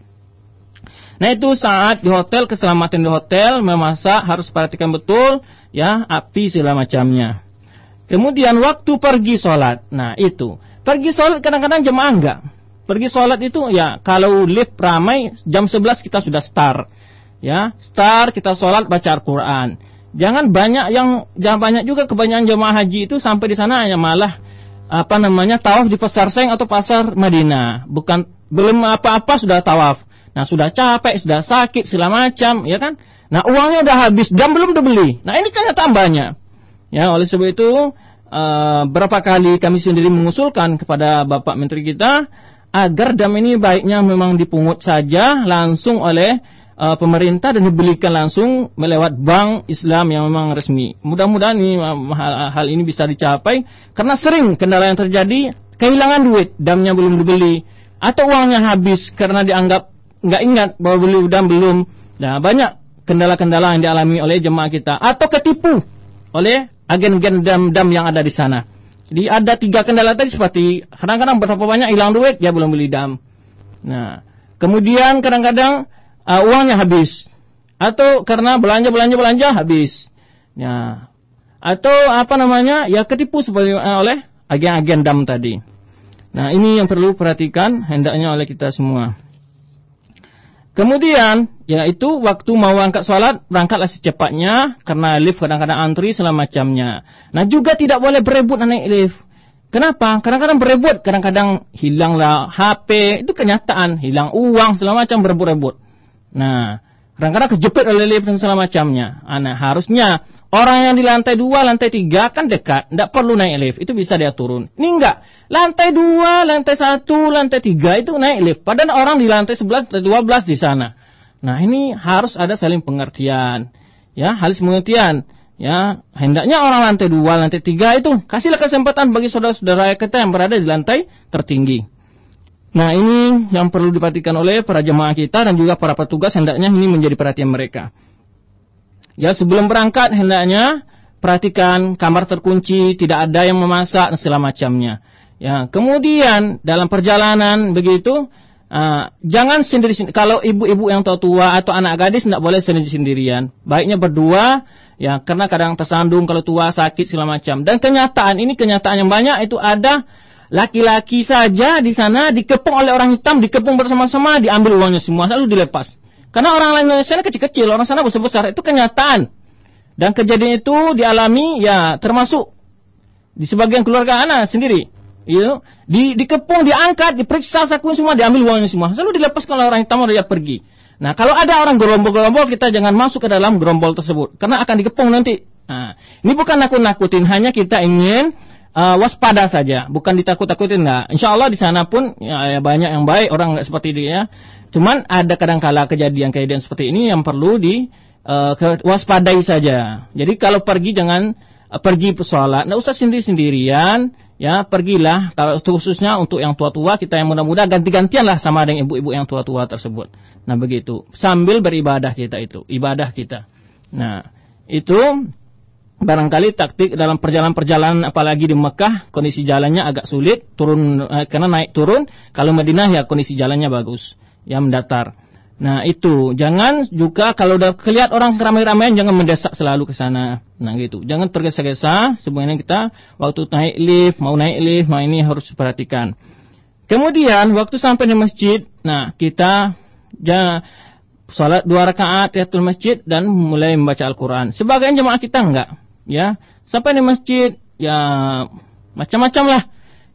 S1: Nah itu saat di hotel keselamatan di hotel memasak harus perhatikan betul ya api segala macamnya. Kemudian waktu pergi sholat. Nah itu. Pergi sholat kadang-kadang jemaah enggak. Pergi sholat itu ya kalau lift ramai jam 11 kita sudah start. Ya, start kita sholat baca Al-Quran. Jangan banyak yang jangan banyak juga kebanyakan jemaah haji itu sampai di sana hanya malah apa namanya tawaf di pasar Seng atau pasar Madinah. Bukan belum apa-apa sudah tawaf. Nah sudah capek, sudah sakit, segala macam, ya kan? Nah uangnya udah habis, dan belum dibeli. Nah ini kan tambahnya. Ya, oleh sebab itu uh, berapa kali kami sendiri mengusulkan kepada Bapak Menteri kita agar dam ini baiknya memang dipungut saja langsung oleh uh, pemerintah dan dibelikan langsung melewat bank Islam yang memang resmi. Mudah-mudahan ini hal, hal ini bisa dicapai karena sering kendala yang terjadi kehilangan duit, damnya belum dibeli atau uangnya habis karena dianggap nggak ingat bahwa beli dam belum. Nah, banyak kendala-kendala yang dialami oleh jemaah kita atau ketipu oleh agen-agen dam-dam yang ada di sana. Jadi ada tiga kendala tadi seperti kadang-kadang berapa banyak hilang duit ya belum beli dam. Nah, kemudian kadang-kadang uh, uangnya habis atau karena belanja belanja belanja habis. Ya. Atau apa namanya? Ya ketipu seperti uh, oleh agen-agen dam tadi. Nah, ini yang perlu perhatikan hendaknya oleh kita semua. Kemudian, yaitu waktu mau angkat sholat, berangkatlah secepatnya, karena lift kadang-kadang antri selama macamnya. Nah juga tidak boleh berebut naik lift. Kenapa? Kadang-kadang berebut, kadang-kadang hilanglah HP, itu kenyataan, hilang uang, segala macam berebut-rebut. Nah, kadang-kadang kejepit oleh lift dan segala macamnya. Nah, harusnya Orang yang di lantai dua, lantai tiga kan dekat, tidak perlu naik lift, itu bisa dia turun. Ini enggak, lantai dua, lantai satu, lantai tiga itu naik lift. Padahal orang di lantai sebelas, lantai dua belas di sana. Nah ini harus ada saling pengertian, ya harus pengertian. Ya, hendaknya orang lantai dua, lantai tiga itu kasihlah kesempatan bagi saudara-saudara kita yang berada di lantai tertinggi. Nah ini yang perlu diperhatikan oleh para jemaah kita dan juga para petugas hendaknya ini menjadi perhatian mereka. Ya sebelum berangkat hendaknya perhatikan kamar terkunci, tidak ada yang memasak dan segala macamnya. Ya, kemudian dalam perjalanan begitu uh, jangan sendiri kalau ibu-ibu yang tua tua atau anak gadis tidak boleh sendiri sendirian. Baiknya berdua ya karena kadang tersandung kalau tua sakit segala macam. Dan kenyataan ini kenyataan yang banyak itu ada laki-laki saja di sana dikepung oleh orang hitam, dikepung bersama-sama, diambil uangnya semua lalu dilepas. Karena orang lain sana kecil-kecil, orang sana besar-besar. Itu kenyataan. Dan kejadian itu dialami ya termasuk di sebagian keluarga anak sendiri. You di dikepung, diangkat, diperiksa sakuin semua, diambil uangnya semua. Lalu dilepaskan oleh orang hitam dia pergi. Nah, kalau ada orang gerombol-gerombol, kita jangan masuk ke dalam gerombol tersebut. Karena akan dikepung nanti. Nah, ini bukan nakut-nakutin, hanya kita ingin uh, waspada saja, bukan ditakut-takutin enggak. Insya Allah di sana pun ya, ya banyak yang baik, orang enggak seperti dia. Cuman ada kadang-kala kejadian-kejadian seperti ini yang perlu di uh, waspadai saja. Jadi kalau pergi jangan uh, pergi sholat, nggak usah sendiri-sendirian, ya pergilah. Kalau khususnya untuk yang tua-tua kita yang muda-muda ganti-gantian lah sama dengan ibu-ibu yang tua-tua tersebut. Nah begitu, sambil beribadah kita itu, ibadah kita. Nah itu barangkali taktik dalam perjalanan-perjalanan apalagi di Mekah kondisi jalannya agak sulit turun eh, karena naik turun kalau Madinah ya kondisi jalannya bagus yang mendatar. Nah itu jangan juga kalau udah kelihat orang ramai-ramaian jangan mendesak selalu ke sana. Nah gitu jangan tergesa-gesa. Sebenarnya kita waktu naik lift mau naik lift, nah ini harus diperhatikan. Kemudian waktu sampai di masjid, nah kita jangan salat dua rakaat di masjid dan mulai membaca Al-Quran. Sebagian jemaah kita enggak, ya sampai di masjid ya macam-macam lah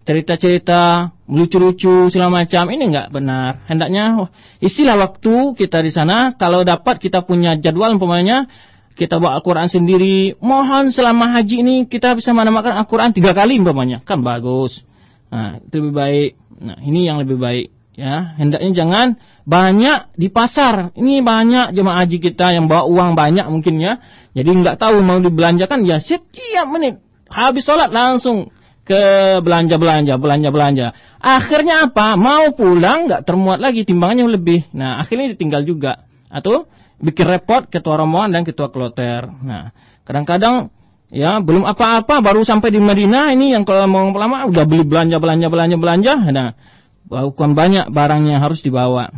S1: cerita-cerita lucu-lucu segala macam ini enggak benar. Hendaknya isilah waktu kita di sana. Kalau dapat kita punya jadwal umpamanya kita bawa Al-Quran sendiri. Mohon selama haji ini kita bisa menamakan Al-Quran tiga kali umpamanya. Kan bagus. Nah, itu lebih baik. Nah, ini yang lebih baik. Ya, hendaknya jangan banyak di pasar. Ini banyak jemaah haji kita yang bawa uang banyak mungkin ya. Jadi nggak tahu mau dibelanjakan ya setiap menit habis sholat langsung ke belanja belanja belanja belanja. Akhirnya apa? Mau pulang nggak termuat lagi timbangannya lebih. Nah akhirnya ditinggal juga atau bikin repot ketua rombongan dan ketua kloter. Nah kadang-kadang ya belum apa-apa baru sampai di Madinah ini yang kalau mau lama udah beli belanja belanja belanja belanja. Nah bukan banyak barangnya harus dibawa.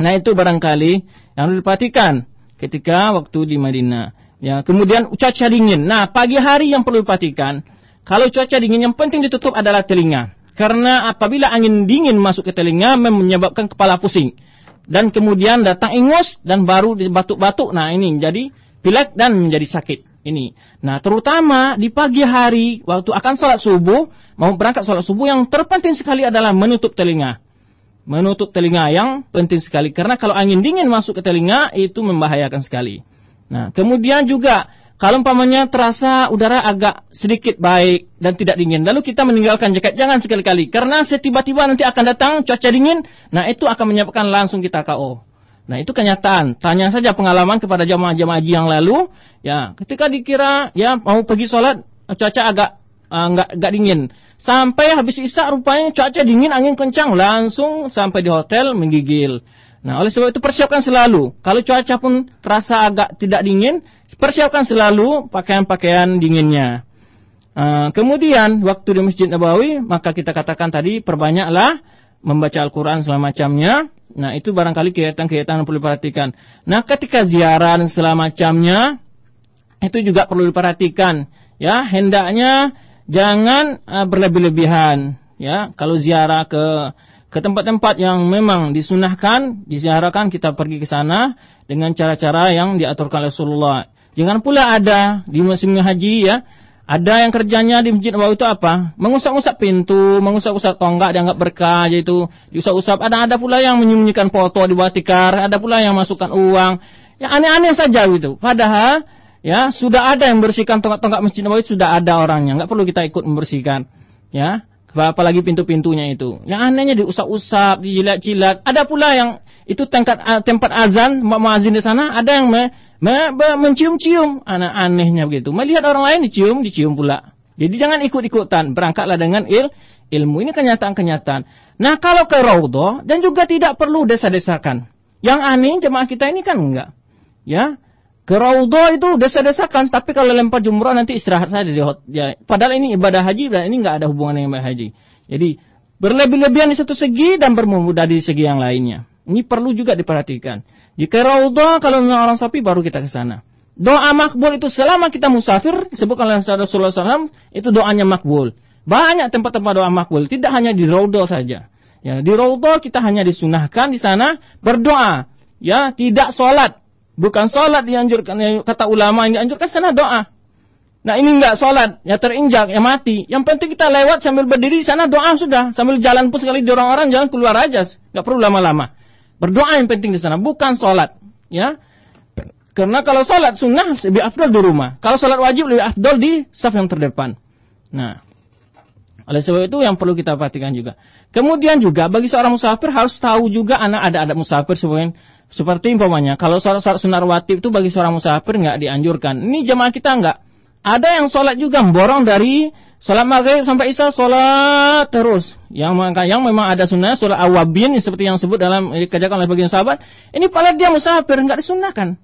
S1: Nah itu barangkali yang harus diperhatikan ketika waktu di Madinah. Ya, kemudian cuaca dingin. Nah, pagi hari yang perlu diperhatikan, kalau cuaca dingin yang penting ditutup adalah telinga. Karena apabila angin dingin masuk ke telinga menyebabkan kepala pusing. Dan kemudian datang ingus dan baru batuk-batuk. Nah, ini jadi pilek dan menjadi sakit. Ini. Nah, terutama di pagi hari waktu akan sholat subuh, mau berangkat sholat subuh yang terpenting sekali adalah menutup telinga menutup telinga yang penting sekali karena kalau angin dingin masuk ke telinga itu membahayakan sekali. Nah, kemudian juga kalau umpamanya terasa udara agak sedikit baik dan tidak dingin, lalu kita meninggalkan jaket jangan sekali-kali karena setiba-tiba nanti akan datang cuaca dingin, nah itu akan menyebabkan langsung kita KO. Nah, itu kenyataan. Tanya saja pengalaman kepada jamaah-jamaah haji yang lalu, ya, ketika dikira ya mau pergi sholat cuaca agak uh, enggak, enggak dingin. Sampai habis isak rupanya cuaca dingin, angin kencang, langsung sampai di hotel menggigil. Nah, oleh sebab itu persiapkan selalu. Kalau cuaca pun terasa agak tidak dingin, persiapkan selalu pakaian-pakaian dinginnya. Uh, kemudian waktu di Masjid Nabawi, maka kita katakan tadi perbanyaklah membaca Al-Quran selama macamnya. Nah, itu barangkali kegiatan-kegiatan yang perlu diperhatikan. Nah, ketika ziarah dan segala macamnya, itu juga perlu diperhatikan. Ya, hendaknya jangan uh, berlebih-lebihan ya kalau ziarah ke ke tempat-tempat yang memang disunahkan diziarahkan kita pergi ke sana dengan cara-cara yang diaturkan oleh Rasulullah jangan pula ada di musim haji ya ada yang kerjanya di masjid Nabawi itu apa? Mengusap-usap pintu, mengusap-usap tonggak dianggap berkah itu, diusap-usap. Ada ada pula yang menyembunyikan foto di bawah tikar, ada pula yang masukkan uang. Ya aneh-aneh saja gitu. Padahal Ya, sudah ada yang bersihkan tonggak-tonggak Masjid Nabawi sudah ada orangnya, nggak perlu kita ikut membersihkan. Ya, apalagi pintu-pintunya itu. Yang anehnya diusap-usap, dijilat-jilat. Ada pula yang itu tempat tempat azan, muazin di sana, ada yang me, mencium-cium. Anak anehnya begitu. Melihat orang lain dicium, dicium pula. Jadi jangan ikut-ikutan, berangkatlah dengan il, ilmu. Ini kenyataan-kenyataan. Nah, kalau ke Raudhah dan juga tidak perlu desa-desakan. Yang aneh jemaah kita ini kan enggak. Ya, ke Raudhah itu desa-desakan, tapi kalau lempar jumrah nanti istirahat saja di hotel. Ya, padahal ini ibadah haji dan ini nggak ada hubungan dengan ibadah haji. Jadi berlebih-lebihan di satu segi dan bermudah di segi yang lainnya. Ini perlu juga diperhatikan. Jika Raudhah kalau orang sapi baru kita ke sana. Doa makbul itu selama kita musafir disebutkan oleh Rasulullah SAW itu doanya makbul. Banyak tempat-tempat doa makbul, tidak hanya di Raudhah saja. Ya, di Raudhah kita hanya disunahkan di sana berdoa, ya, tidak sholat. Bukan sholat dianjurkan, kata ulama yang dianjurkan sana doa. Nah ini enggak sholat, ya terinjak, ya mati. Yang penting kita lewat sambil berdiri di sana doa sudah. Sambil jalan pun sekali dorong orang jalan keluar aja, nggak perlu lama-lama. Berdoa yang penting di sana, bukan sholat. Ya, karena kalau sholat sunnah lebih afdol di rumah. Kalau sholat wajib lebih afdol di saf yang terdepan. Nah, oleh sebab itu yang perlu kita perhatikan juga. Kemudian juga bagi seorang musafir harus tahu juga anak ada adat musafir sebagai seperti umpamanya, kalau sholat sholat sunnah rawatib itu bagi seorang musafir nggak dianjurkan. Ini jemaah kita nggak. Ada yang sholat juga borong dari sholat maghrib sampai isya sholat terus. Yang yang memang ada sunnah sholat awabin seperti yang sebut dalam kerjakan oleh bagian sahabat. Ini pada dia musafir nggak disunahkan.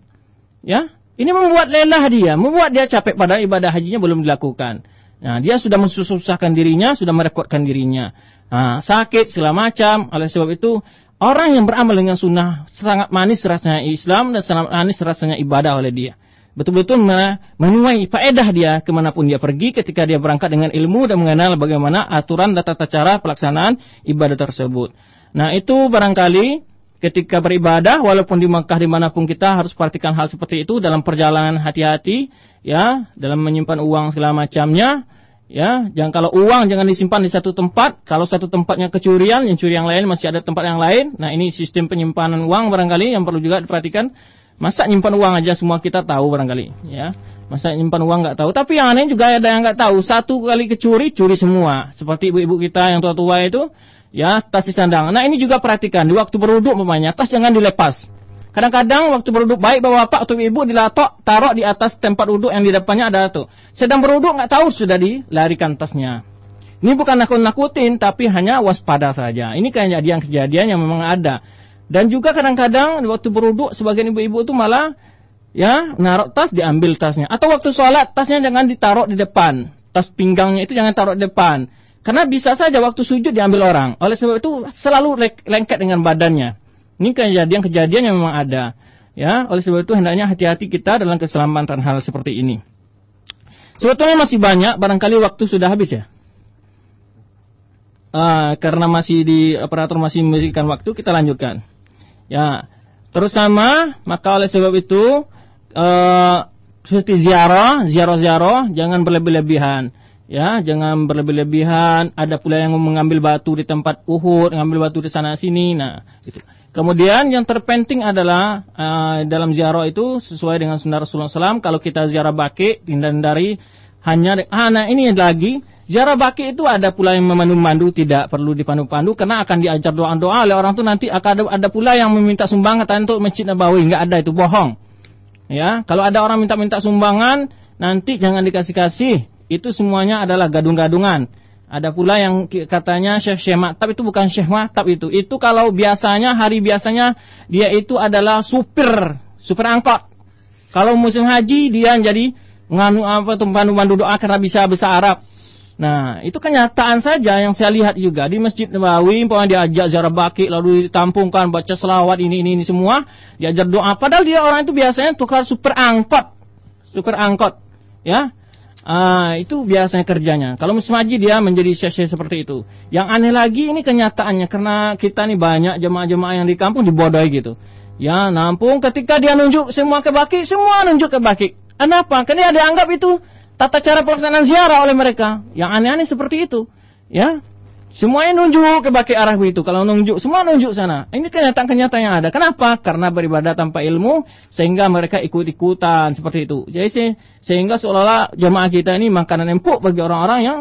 S1: Ya, ini membuat lelah dia, membuat dia capek pada ibadah hajinya belum dilakukan. Nah, dia sudah mensusahkan dirinya, sudah merepotkan dirinya. Nah, sakit segala macam. Oleh sebab itu Orang yang beramal dengan sunnah sangat manis rasanya Islam dan sangat manis rasanya ibadah oleh dia. Betul-betul menuai faedah dia ke mana pun dia pergi ketika dia berangkat dengan ilmu dan mengenal bagaimana aturan dan tata cara pelaksanaan ibadah tersebut. Nah itu barangkali ketika beribadah walaupun di Makkah di mana pun kita harus perhatikan hal seperti itu dalam perjalanan hati-hati ya dalam menyimpan uang segala macamnya Ya, jangan kalau uang jangan disimpan di satu tempat. Kalau satu tempatnya kecurian, yang curi yang lain masih ada tempat yang lain. Nah, ini sistem penyimpanan uang barangkali yang perlu juga diperhatikan. Masa nyimpan uang aja semua kita tahu barangkali, ya. Masa nyimpan uang nggak tahu. Tapi yang aneh juga ada yang nggak tahu. Satu kali kecuri, curi semua. Seperti ibu-ibu kita yang tua-tua itu, ya tas disandang. Nah ini juga perhatikan di waktu beruduk umpamanya tas jangan dilepas. Kadang-kadang waktu beruduk baik bapak atau ibu dilatok taruh di atas tempat uduk yang di depannya ada tuh. Sedang beruduk nggak tahu sudah dilarikan tasnya. Ini bukan nakut-nakutin tapi hanya waspada saja. Ini kejadian-kejadian yang memang ada. Dan juga kadang-kadang waktu beruduk sebagian ibu-ibu itu malah ya naruh tas diambil tasnya. Atau waktu sholat tasnya jangan ditaruh di depan. Tas pinggangnya itu jangan taruh di depan. Karena bisa saja waktu sujud diambil orang. Oleh sebab itu selalu lengket dengan badannya. Ini kejadian-kejadian yang memang ada. Ya, oleh sebab itu hendaknya hati-hati kita dalam keselamatan hal seperti ini. Sebetulnya masih banyak, barangkali waktu sudah habis ya. Uh, karena masih di operator masih memberikan waktu, kita lanjutkan. Ya, terus sama, maka oleh sebab itu uh, seperti ziarah, ziarah-ziarah jangan berlebih-lebihan Ya, jangan berlebih-lebihan. Ada pula yang mengambil batu di tempat Uhud, mengambil batu di sana sini. Nah, itu. Kemudian yang terpenting adalah uh, dalam ziarah itu sesuai dengan sunnah Rasulullah SAW. Kalau kita ziarah baki, dari hanya ah, nah ini lagi ziarah baki itu ada pula yang memandu-mandu tidak perlu dipandu-pandu karena akan diajar doa-doa oleh orang itu nanti akan ada, ada pula yang meminta sumbangan untuk masjid Nabawi nggak ada itu bohong ya kalau ada orang minta-minta sumbangan nanti jangan dikasih-kasih itu semuanya adalah gadung-gadungan. Ada pula yang katanya Syekh Syekh Maktab itu bukan Syekh Maktab itu. Itu kalau biasanya hari biasanya dia itu adalah supir, supir angkot. Kalau musim haji dia jadi nganu apa tuh pandu doa karena bisa bahasa Arab. Nah, itu kenyataan saja yang saya lihat juga di Masjid Nabawi, dia diajak ziarah baki lalu ditampungkan baca selawat ini ini ini semua, diajar doa. Padahal dia orang itu biasanya tukar super angkot. Super angkot, ya. Ah, itu biasanya kerjanya. Kalau musim haji dia menjadi syekh seperti itu. Yang aneh lagi ini kenyataannya karena kita nih banyak jemaah-jemaah yang di kampung dibodohi gitu. Ya, nampung ketika dia nunjuk semua ke baki, semua nunjuk ke baki. Kenapa? Karena dia dianggap itu tata cara pelaksanaan ziarah oleh mereka. Yang aneh-aneh seperti itu. Ya, Semuanya nunjuk ke baki arah itu. Kalau nunjuk, semua nunjuk sana. Ini kenyataan-kenyataan yang ada. Kenapa? Karena beribadah tanpa ilmu, sehingga mereka ikut-ikutan seperti itu. Jadi sehingga seolah-olah jemaah kita ini makanan empuk bagi orang-orang yang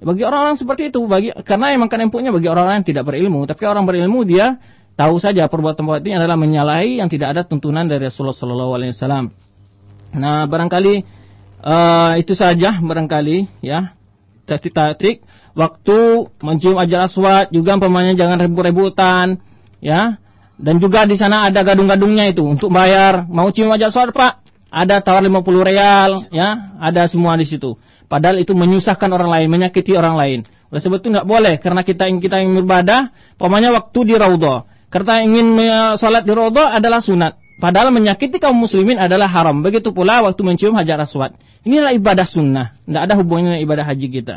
S1: bagi orang-orang seperti itu. Bagi karena yang makan empuknya bagi orang-orang yang tidak berilmu. Tapi orang berilmu dia tahu saja perbuatan-perbuatan ini adalah menyalahi yang tidak ada tuntunan dari Rasulullah Sallallahu Alaihi Wasallam. Nah barangkali uh, itu saja barangkali ya. Taktik-taktik waktu mencium ajar aswad juga umpamanya jangan rebut-rebutan ya. Dan juga di sana ada gadung-gadungnya itu untuk bayar. Mau cium ajar aswad pak? Ada tawar 50 real ya. Ada semua di situ. Padahal itu menyusahkan orang lain menyakiti orang lain. Oleh sebab itu nggak boleh karena kita ingin kita ingin beribadah umpamanya waktu di raudhah karena ingin salat di raudhah adalah sunat. Padahal menyakiti kaum muslimin adalah haram. Begitu pula waktu mencium hajar aswad. Inilah ibadah sunnah. Tidak ada hubungannya dengan ibadah haji kita.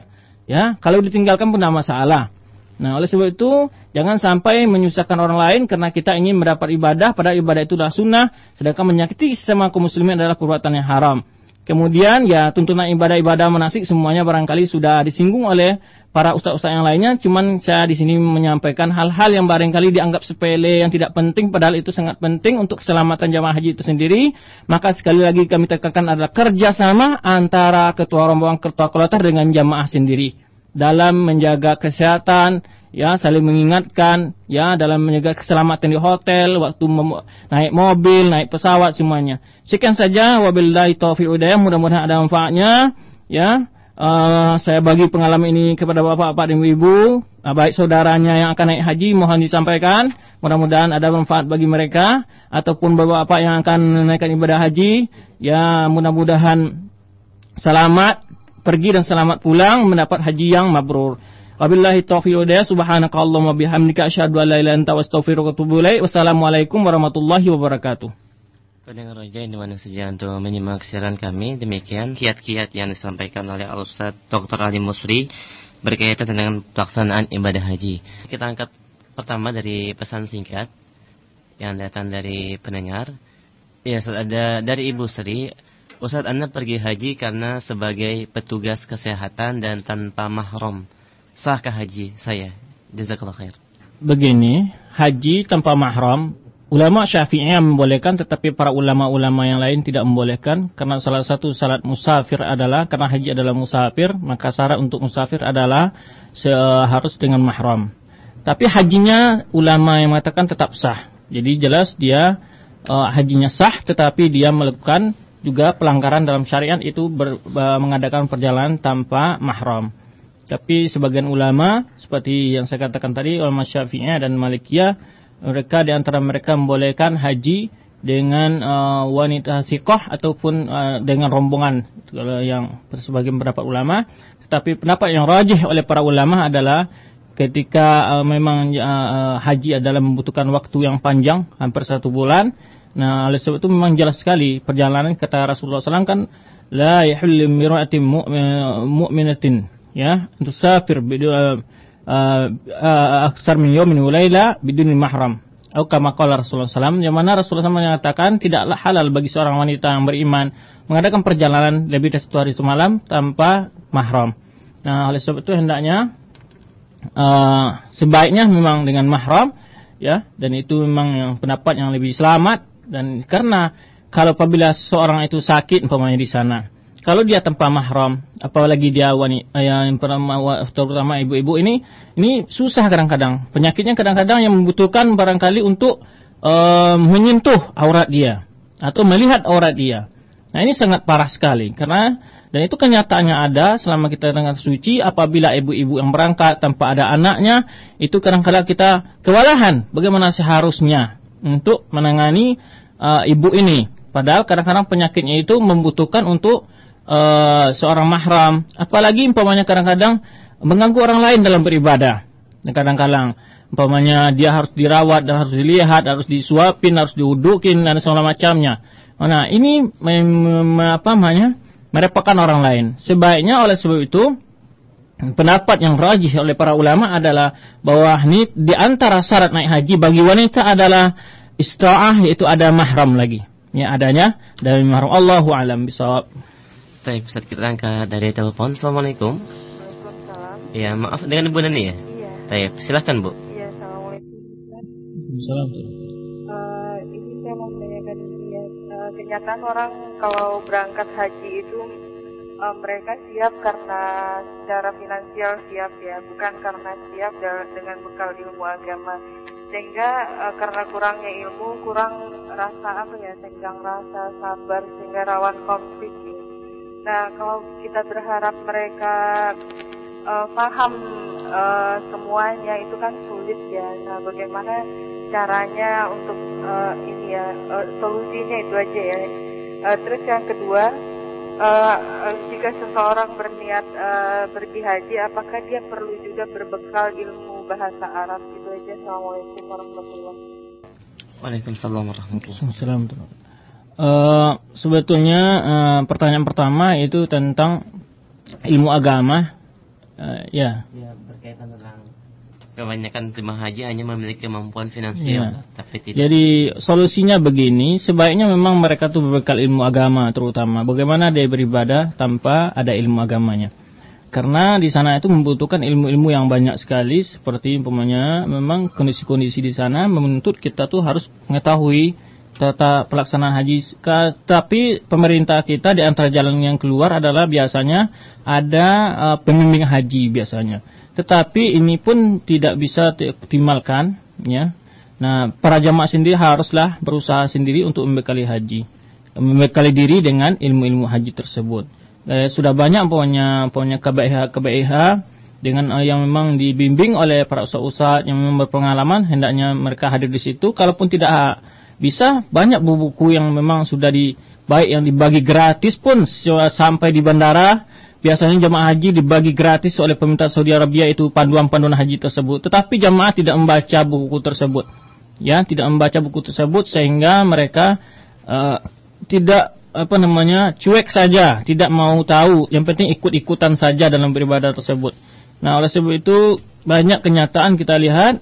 S1: Ya, kalau ditinggalkan pun tidak masalah. Nah, oleh sebab itu jangan sampai menyusahkan orang lain karena kita ingin mendapat ibadah padahal ibadah itu adalah sunnah, sedangkan menyakiti sesama kaum muslimin adalah perbuatan yang haram. Kemudian ya tuntunan ibadah-ibadah manasik semuanya barangkali sudah disinggung oleh para ustaz-ustaz yang lainnya. Cuman saya di sini menyampaikan hal-hal yang barangkali dianggap sepele yang tidak penting padahal itu sangat penting untuk keselamatan jamaah haji itu sendiri. Maka sekali lagi kami tekankan adalah kerjasama antara ketua rombongan ketua kloter dengan jamaah sendiri dalam menjaga kesehatan ya saling mengingatkan ya dalam menjaga keselamatan di hotel waktu naik mobil naik pesawat semuanya. Sekian saja wabillahi taufiq hidayah. Mudah-mudahan ada manfaatnya ya. Uh, saya bagi pengalaman ini kepada bapak-bapak dan ibu uh, baik saudaranya yang akan naik haji mohon disampaikan. Mudah-mudahan ada manfaat bagi mereka ataupun bapak-bapak yang akan menaikkan ibadah haji. Ya mudah-mudahan selamat pergi dan selamat pulang mendapat haji yang mabrur Wabillahi taufiq wa subhanakallahumma bihamdika asyhadu an la ilaha illa anta wa atubu ilaik. Wassalamualaikum warahmatullahi wabarakatuh.
S2: Pendengar roja di mana saja untuk menyimak siaran kami, demikian kiat-kiat yang disampaikan oleh Al Ustaz Dr. Ali Musri berkaitan dengan pelaksanaan ibadah haji. Kita angkat pertama dari pesan singkat yang datang dari pendengar. Ya, ada dari Ibu Sri. Ustaz Anda pergi haji karena sebagai petugas kesehatan dan tanpa mahram sahkah haji saya? Jazakallah khair.
S1: Begini, haji tanpa mahram, ulama syafi'i membolehkan tetapi para ulama-ulama yang lain tidak membolehkan karena salah satu syarat musafir adalah karena haji adalah musafir, maka syarat untuk musafir adalah harus dengan mahram. Tapi hajinya ulama yang mengatakan tetap sah. Jadi jelas dia uh, hajinya sah tetapi dia melakukan juga pelanggaran dalam syariat itu ber, uh, mengadakan perjalanan tanpa mahram. Tapi sebagian ulama seperti yang saya katakan tadi ulama Syafi'iyah dan Malikiyah mereka di antara mereka membolehkan haji dengan uh, wanita sikoh ataupun uh, dengan rombongan. Kalau yang sebagian beberapa ulama. Tetapi pendapat yang rajih oleh para ulama adalah ketika uh, memang uh, haji adalah membutuhkan waktu yang panjang hampir satu bulan. Nah oleh sebab itu memang jelas sekali perjalanan kata Rasulullah SAW kan la yahillu mir'atin mu'minatin ya untuk safir uh, uh, aksar min yawmin wa laila mahram atau kama qala Rasulullah SAW yang mana Rasulullah SAW menyatakan tidaklah halal bagi seorang wanita yang beriman mengadakan perjalanan lebih dari satu hari semalam tanpa mahram. Nah, oleh sebab itu hendaknya uh, sebaiknya memang dengan mahram ya dan itu memang yang pendapat yang lebih selamat dan karena kalau apabila seorang itu sakit umpamanya di sana kalau dia tanpa mahram, apalagi dia wanita eh, yang terutama ibu-ibu ini, ini susah kadang-kadang. Penyakitnya kadang-kadang yang membutuhkan barangkali untuk uh, menyentuh aurat dia atau melihat aurat dia. Nah ini sangat parah sekali karena dan itu kenyataannya ada selama kita dengan suci apabila ibu-ibu yang berangkat tanpa ada anaknya itu kadang-kadang kita kewalahan bagaimana seharusnya untuk menangani uh, ibu ini. Padahal kadang-kadang penyakitnya itu membutuhkan untuk uh, seorang mahram, apalagi umpamanya kadang-kadang mengganggu orang lain dalam beribadah. Dan kadang-kadang umpamanya dia harus dirawat dan harus dilihat, harus disuapin, harus diudukin dan segala macamnya. Nah, ini apa namanya? merepotkan orang lain. Sebaiknya oleh sebab itu pendapat yang rajih oleh para ulama adalah bahwa ini di antara syarat naik haji bagi wanita adalah ista'ah yaitu ada mahram lagi. Ya adanya dari mahram Allahu alam bisawab.
S2: Baik, Ustaz kita angkat dari telepon. Assalamualaikum.
S3: Waalaikumsalam.
S2: Ya, maaf dengan Ibu Nani ya?
S3: Iya.
S2: Baik, silahkan Bu.
S3: Iya, assalamualaikum.
S1: Salam.
S3: Uh, ini saya mau menanyakan ini ya. Uh, kenyataan orang kalau berangkat haji itu uh, mereka siap karena secara finansial siap ya, bukan karena siap dengan bekal ilmu agama. Sehingga uh, karena kurangnya ilmu, kurang rasa apa ya, tenggang rasa, sabar, sehingga rawan konflik. Nah, kalau kita berharap mereka uh, paham uh, semuanya itu kan sulit ya. Nah, bagaimana caranya untuk uh, ini ya uh, solusinya itu aja ya. Uh, terus yang kedua, uh, uh, jika seseorang berniat uh, pergi haji, apakah dia perlu juga berbekal ilmu bahasa Arab itu aja? Assalamualaikum warahmatullahi wabarakatuh.
S2: Waalaikumsalam warahmatullahi wabarakatuh.
S1: Uh, sebetulnya uh, pertanyaan pertama itu tentang ilmu agama, uh, ya.
S2: Ya berkaitan tentang kebanyakan jemaah haji hanya memiliki kemampuan finansial, ya. tapi tidak.
S1: Jadi solusinya begini, sebaiknya memang mereka tuh berbekal ilmu agama terutama. Bagaimana dia beribadah tanpa ada ilmu agamanya. Karena di sana itu membutuhkan ilmu-ilmu yang banyak sekali, seperti umpamanya memang kondisi-kondisi di sana menuntut kita tuh harus mengetahui tata pelaksanaan haji. Tapi pemerintah kita di antara jalan yang keluar adalah biasanya ada uh, pembimbing haji biasanya. Tetapi ini pun tidak bisa dioptimalkan, ya. Nah, para jamaah sendiri haruslah berusaha sendiri untuk membekali haji, membekali diri dengan ilmu-ilmu haji tersebut. Eh, sudah banyak punya punya KBIH KBIH dengan uh, yang memang dibimbing oleh para ustaz-ustaz yang memang berpengalaman hendaknya mereka hadir di situ. Kalaupun tidak bisa banyak buku-buku yang memang sudah di baik yang dibagi gratis pun sampai di bandara biasanya jamaah haji dibagi gratis oleh pemerintah Saudi Arabia itu panduan-panduan haji tersebut. Tetapi jamaah tidak membaca buku tersebut. Ya, tidak membaca buku tersebut sehingga mereka uh, tidak apa namanya cuek saja, tidak mau tahu. Yang penting ikut-ikutan saja dalam beribadah tersebut. Nah, oleh sebab itu banyak kenyataan kita lihat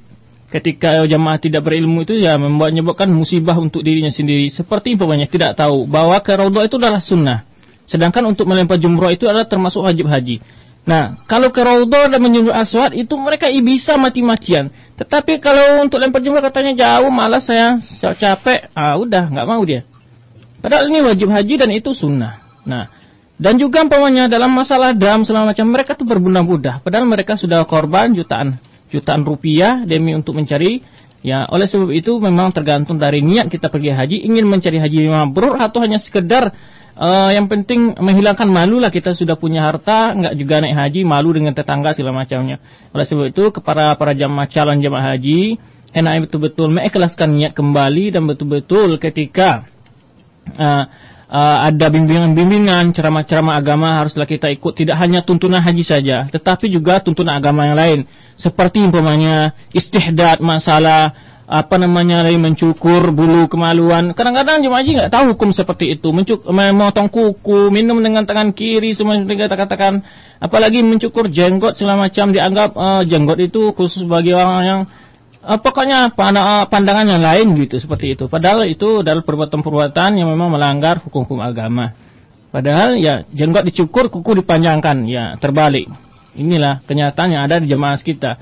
S1: ketika jamaah tidak berilmu itu ya membuat menyebabkan musibah untuk dirinya sendiri. Seperti umpamanya tidak tahu bahwa ke raudhah itu adalah sunnah. Sedangkan untuk melempar jumroh itu adalah termasuk wajib haji. Nah, kalau ke raudhah dan menjumroh aswad itu mereka bisa mati-matian. Tetapi kalau untuk lempar jumroh katanya jauh, malas saya, capek, ah udah nggak mau dia. Padahal ini wajib haji dan itu sunnah. Nah, dan juga umpamanya dalam masalah dam selama macam mereka tuh berbunda-bunda. Padahal mereka sudah korban jutaan jutaan rupiah demi untuk mencari. Ya oleh sebab itu memang tergantung dari niat kita pergi haji. Ingin mencari haji mabrur atau hanya sekedar uh, yang penting menghilangkan malu lah kita sudah punya harta nggak juga naik haji malu dengan tetangga segala macamnya. Oleh sebab itu kepada para jamaah calon jamaah haji enaknya betul-betul mengikhlaskan niat kembali dan betul-betul ketika uh, uh, ada bimbingan-bimbingan ceramah-ceramah agama haruslah kita ikut. Tidak hanya tuntunan haji saja tetapi juga tuntunan agama yang lain. Seperti umpamanya istihdad masalah apa namanya lagi mencukur bulu kemaluan. Kadang-kadang jemaah haji nggak tahu hukum seperti itu. Mencuk memotong kuku minum dengan tangan kiri semua katakan. Apalagi mencukur jenggot segala macam. Dianggap uh, jenggot itu khusus bagi orang yang pokoknya uh, pandangan yang lain gitu seperti itu. Padahal itu adalah perbuatan-perbuatan yang memang melanggar hukum-hukum agama. Padahal ya jenggot dicukur, kuku dipanjangkan, ya terbalik. Inilah kenyataan yang ada di jemaah kita.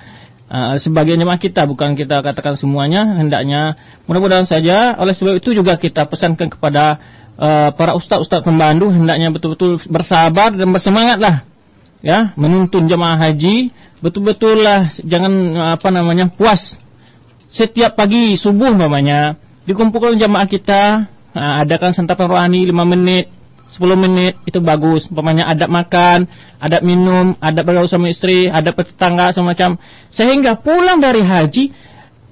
S1: Uh, sebagian jemaah kita bukan kita katakan semuanya hendaknya mudah-mudahan saja oleh sebab itu juga kita pesankan kepada uh, para ustaz-ustaz pembantu hendaknya betul-betul bersabar dan bersemangatlah ya menuntun jemaah haji betul-betul lah jangan apa namanya puas setiap pagi subuh namanya dikumpulkan jamaah kita nah, adakan santapan rohani 5 menit 10 menit itu bagus. Umpamanya adab makan adab minum adab bergaul sama istri adab tetangga semacam. Sehingga pulang dari haji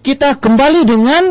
S1: kita kembali dengan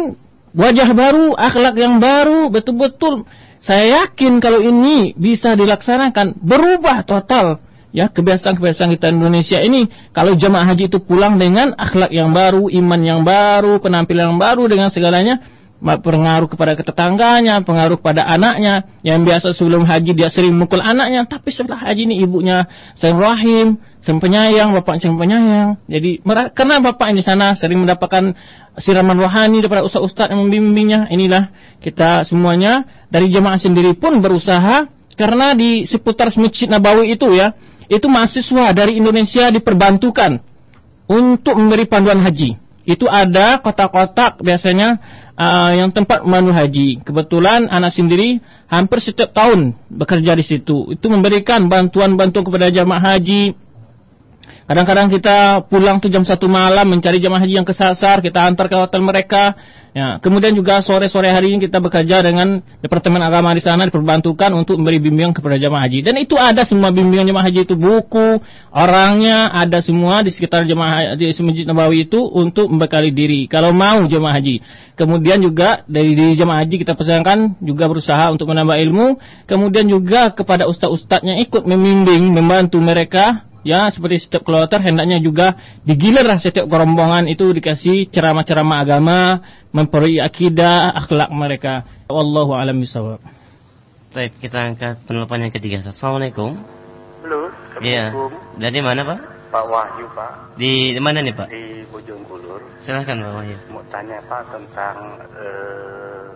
S1: wajah baru akhlak yang baru betul-betul. Saya yakin kalau ini bisa dilaksanakan berubah total ya kebiasaan-kebiasaan kita Indonesia ini kalau jemaah haji itu pulang dengan akhlak yang baru, iman yang baru, penampilan yang baru dengan segalanya pengaruh kepada tetangganya, pengaruh kepada anaknya yang biasa sebelum haji dia sering mukul anaknya, tapi setelah haji ini ibunya sering rahim, sering penyayang, bapak sering penyayang. Jadi karena bapak di sana sering mendapatkan siraman rohani daripada ustaz-ustaz yang membimbingnya, inilah kita semuanya dari jemaah sendiri pun berusaha karena di seputar Masjid Nabawi itu ya, itu mahasiswa dari Indonesia diperbantukan untuk memberi panduan haji. Itu ada kotak-kotak biasanya uh, yang tempat memandu haji. Kebetulan anak sendiri hampir setiap tahun bekerja di situ. Itu memberikan bantuan-bantuan kepada jamaah haji. Kadang-kadang kita pulang tuh jam satu malam mencari jamaah haji yang kesasar, kita antar ke hotel mereka Ya, kemudian juga sore-sore hari ini kita bekerja dengan Departemen Agama di sana diperbantukan untuk memberi bimbingan kepada jemaah haji. Dan itu ada semua bimbingan jemaah haji itu buku, orangnya ada semua di sekitar jemaah di Masjid Nabawi itu untuk membekali diri kalau mau jemaah haji. Kemudian juga dari di jemaah haji kita pesankan juga berusaha untuk menambah ilmu. Kemudian juga kepada ustaz-ustaznya ikut membimbing, membantu mereka ya seperti setiap kloter hendaknya juga digilir setiap rombongan itu dikasih ceramah-ceramah agama memperoleh akidah akhlak mereka wallahu alam bisawab
S2: Baik, kita angkat penelpon yang ketiga. Assalamualaikum.
S4: Halo,
S2: Iya. Dari mana, Pak?
S4: Pak Wahyu, Pak.
S2: Di mana nih, Pak?
S4: Di Bojonggulur.
S2: Silahkan, Pak Wahyu.
S4: Mau tanya, Pak, tentang eh,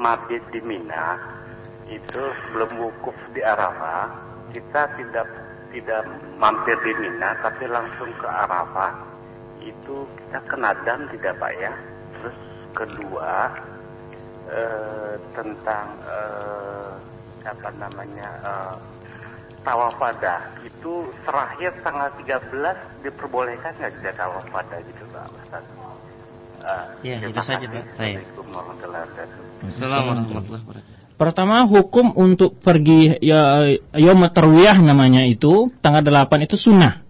S4: mabit di Mina. Itu sebelum wukuf di Arafah, kita tidak tidak mampir di Mina, tapi langsung ke Arafah. Itu kita kena dam tidak, Pak, ya? Terus kedua, eh, tentang eh, apa namanya eh, tawafada itu terakhir tanggal 13 diperbolehkan nggak jadi tawafada gitu Pak Ustaz? Uh,
S2: Ya, itu saja, Pak. Baik.
S4: Assalamualaikum warahmatullahi wabarakatuh.
S2: Assalamualaikum warahmatullahi wabarakatuh.
S1: Pertama hukum untuk pergi ya Yom Tarwiyah namanya itu tanggal 8 itu sunnah.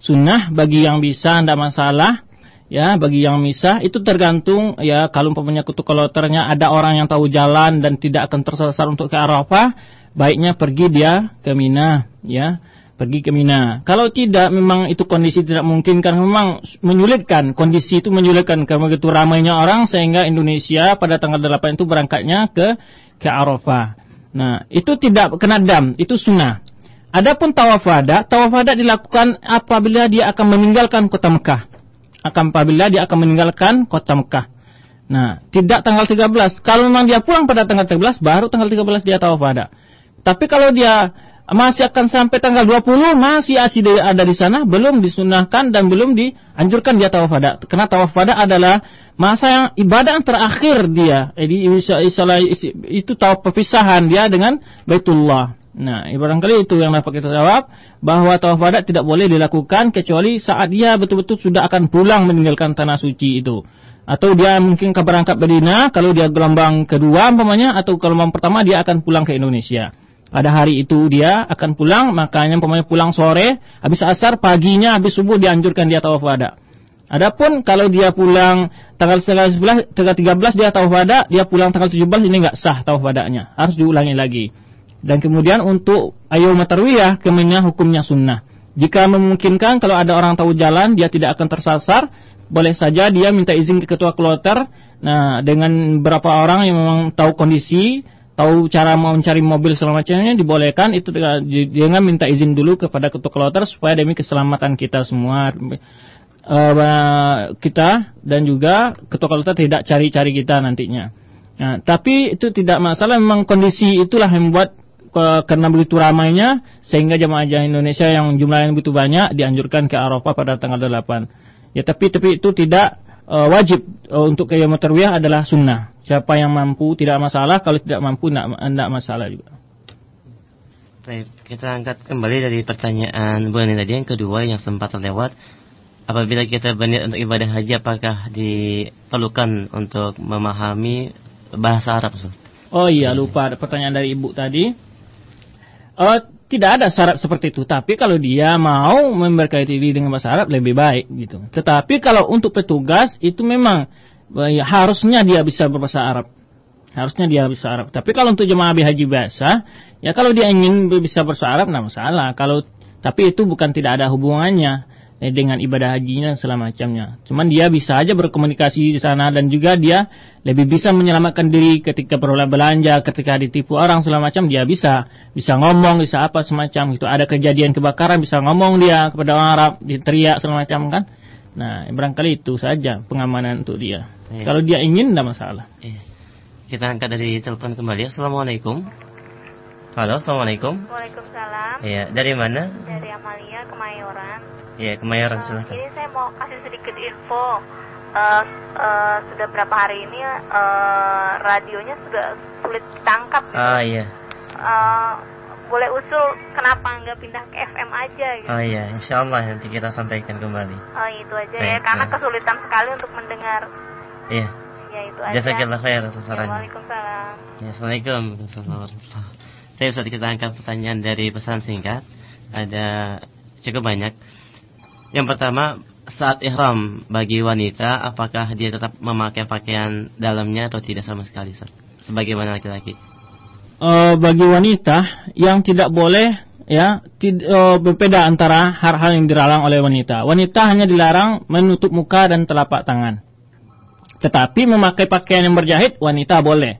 S1: Sunnah bagi yang bisa tidak masalah ya bagi yang bisa itu tergantung ya kalau umpamanya kutu koloternya ada orang yang tahu jalan dan tidak akan tersasar untuk ke Arafah baiknya pergi dia ke Mina ya pergi ke Mina kalau tidak memang itu kondisi tidak mungkin kan memang menyulitkan kondisi itu menyulitkan karena begitu ramainya orang sehingga Indonesia pada tanggal 8 itu berangkatnya ke ke Arafah nah itu tidak kena dam itu sunnah Adapun tawaf wada, tawaf wada dilakukan apabila dia akan meninggalkan kota Mekah akan apabila dia akan meninggalkan kota Mekah. Nah, tidak tanggal 13. Kalau memang dia pulang pada tanggal 13, baru tanggal 13 dia tawaf wada. Tapi kalau dia masih akan sampai tanggal 20, masih asli ada di sana, belum disunahkan dan belum dianjurkan dia tawaf wada. Karena tawaf wada adalah masa yang ibadah yang terakhir dia. Jadi itu tawaf perpisahan dia dengan Baitullah. Nah, barangkali itu yang dapat kita jawab bahwa tawaf wada tidak boleh dilakukan kecuali saat dia betul-betul sudah akan pulang meninggalkan tanah suci itu. Atau dia mungkin berangkat Medina, kalau dia gelombang kedua umpamanya atau gelombang pertama dia akan pulang ke Indonesia. Pada hari itu dia akan pulang, makanya umpamanya pulang sore, habis asar, paginya, habis subuh dianjurkan dia tawaf wada. Adapun kalau dia pulang tanggal 11, tanggal 13 dia tawaf wada, dia pulang tanggal 17 ini enggak sah tawaf wadanya, harus diulangi lagi. Dan kemudian untuk ayo matarwiyah kemudian hukumnya sunnah. Jika memungkinkan kalau ada orang tahu jalan dia tidak akan tersasar, boleh saja dia minta izin ke ketua kloter. Nah, dengan beberapa orang yang memang tahu kondisi, tahu cara mau mencari mobil segala macamnya dibolehkan itu dengan minta izin dulu kepada ketua kloter supaya demi keselamatan kita semua uh, kita dan juga ketua kloter tidak cari-cari kita nantinya. Nah, tapi itu tidak masalah memang kondisi itulah yang membuat karena begitu ramainya sehingga jemaah Indonesia yang jumlahnya begitu banyak dianjurkan ke Arafah pada tanggal 8. Ya tapi tapi itu tidak uh, wajib uh, untuk ke Yaumul Tarwiyah adalah sunnah. Siapa yang mampu tidak masalah, kalau tidak mampu tidak masalah juga.
S2: Baik, kita angkat kembali dari pertanyaan Bu Ani tadi yang kedua yang sempat terlewat. Apabila kita berniat untuk ibadah haji apakah diperlukan untuk memahami bahasa Arab Ustaz?
S1: Oh iya lupa pertanyaan dari Ibu tadi. Oh, tidak ada syarat seperti itu. Tapi kalau dia mau memberkati diri dengan bahasa Arab lebih baik gitu. Tetapi kalau untuk petugas itu memang harusnya dia bisa berbahasa Arab. Harusnya dia bisa Arab. Tapi kalau untuk jemaah haji biasa, ya kalau dia ingin bisa berbahasa Arab, tidak masalah. Kalau tapi itu bukan tidak ada hubungannya eh, dengan ibadah hajinya dan segala macamnya. Cuman dia bisa aja berkomunikasi di sana dan juga dia lebih bisa menyelamatkan diri ketika perlu belanja, ketika ditipu orang segala macam dia bisa bisa ngomong, bisa apa semacam itu. Ada kejadian kebakaran bisa ngomong dia kepada orang Arab, diteriak segala macam kan. Nah, barangkali itu saja pengamanan untuk dia. Iya. Kalau dia ingin tidak masalah. Iya.
S2: Kita angkat dari telepon kembali. Assalamualaikum. Halo, assalamualaikum.
S5: Waalaikumsalam.
S2: Iya, dari mana?
S5: Dari Amalia, Kemayoran.
S2: Iya, Kemayoran uh,
S5: Ini saya mau kasih sedikit info. Uh, uh, sudah berapa hari ini uh, radionya sudah sulit ditangkap.
S2: Ah iya.
S5: Uh, boleh usul kenapa nggak pindah ke FM aja gitu.
S2: Oh iya, insya Allah nanti kita sampaikan kembali.
S5: Oh itu aja Baik, ya, karena kesulitan sekali untuk mendengar.
S2: Iya.
S5: Ya itu aja.
S2: Jazakallah khair atas
S5: sarannya. Waalaikumsalam.
S2: Ya, Assalamualaikum Saya bisa kita angkat pertanyaan dari pesan singkat. Ada cukup banyak. Yang pertama, saat ihram bagi wanita, apakah dia tetap memakai pakaian dalamnya atau tidak sama sekali, Ustaz? Sebagaimana laki-laki?
S1: Uh, bagi wanita yang tidak boleh ya tid, uh, berbeda antara hal-hal yang dilarang oleh wanita. Wanita hanya dilarang menutup muka dan telapak tangan. Tetapi memakai pakaian yang berjahit wanita boleh.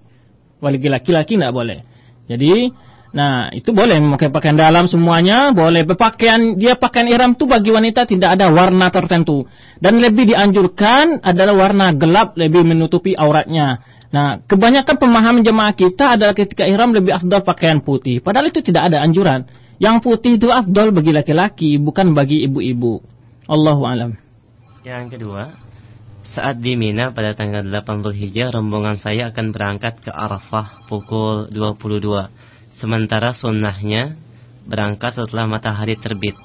S1: Bagi laki-laki tidak boleh. Jadi Nah, itu boleh memakai pakaian dalam semuanya, boleh berpakaian dia pakaian ihram itu bagi wanita tidak ada warna tertentu dan lebih dianjurkan adalah warna gelap lebih menutupi auratnya. Nah, kebanyakan pemahaman jemaah kita adalah ketika ihram lebih afdal pakaian putih, padahal itu tidak ada anjuran. Yang putih itu afdal bagi laki-laki, bukan bagi ibu-ibu. Allahu alam.
S2: Yang kedua, saat di Mina pada tanggal 8 Zulhijjah, rombongan saya akan berangkat ke Arafah pukul 22 Sementara sunnahnya berangkat setelah matahari terbit.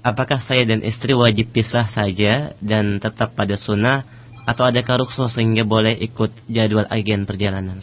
S2: Apakah saya dan istri wajib pisah saja dan tetap pada sunnah atau adakah rukhsah sehingga boleh ikut jadwal agen perjalanan?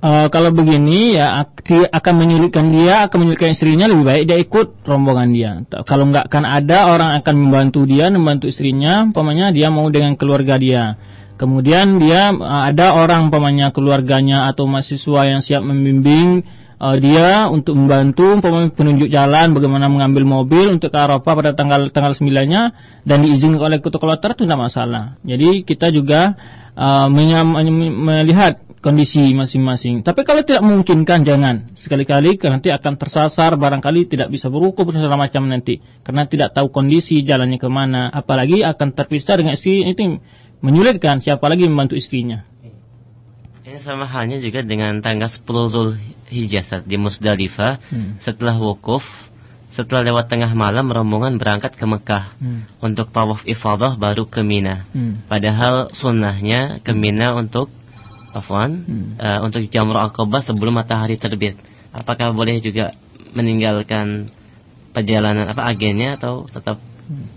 S1: Uh, kalau begini ya akan menyulitkan dia, akan menyulitkan istrinya lebih baik dia ikut rombongan dia. Kalau enggak kan ada orang akan membantu dia, membantu istrinya, umpamanya dia mau dengan keluarga dia. Kemudian dia uh, ada orang umpamanya keluarganya atau mahasiswa yang siap membimbing uh, dia untuk membantu penunjuk jalan bagaimana mengambil mobil untuk ke Arafah pada tanggal tanggal 9-nya dan diizinkan oleh ketua kloter itu tidak masalah. Jadi kita juga uh, melihat kondisi masing-masing. Tapi kalau tidak memungkinkan jangan. Sekali-kali nanti akan tersasar barangkali tidak bisa berukur segala macam nanti karena tidak tahu kondisi jalannya ke mana. Apalagi akan terpisah dengan istri itu menyulitkan siapa lagi membantu istrinya.
S2: Ini sama halnya juga dengan tanggal 10 Zulhijjah di Musdalifah hmm. setelah wukuf setelah lewat tengah malam rombongan berangkat ke Mekah hmm. untuk tawaf ifadah baru ke Mina. Hmm. Padahal sunnahnya ke Mina untuk afwan hmm. uh, untuk jamrah akobah sebelum matahari terbit. apakah boleh juga meninggalkan perjalanan apa agennya atau tetap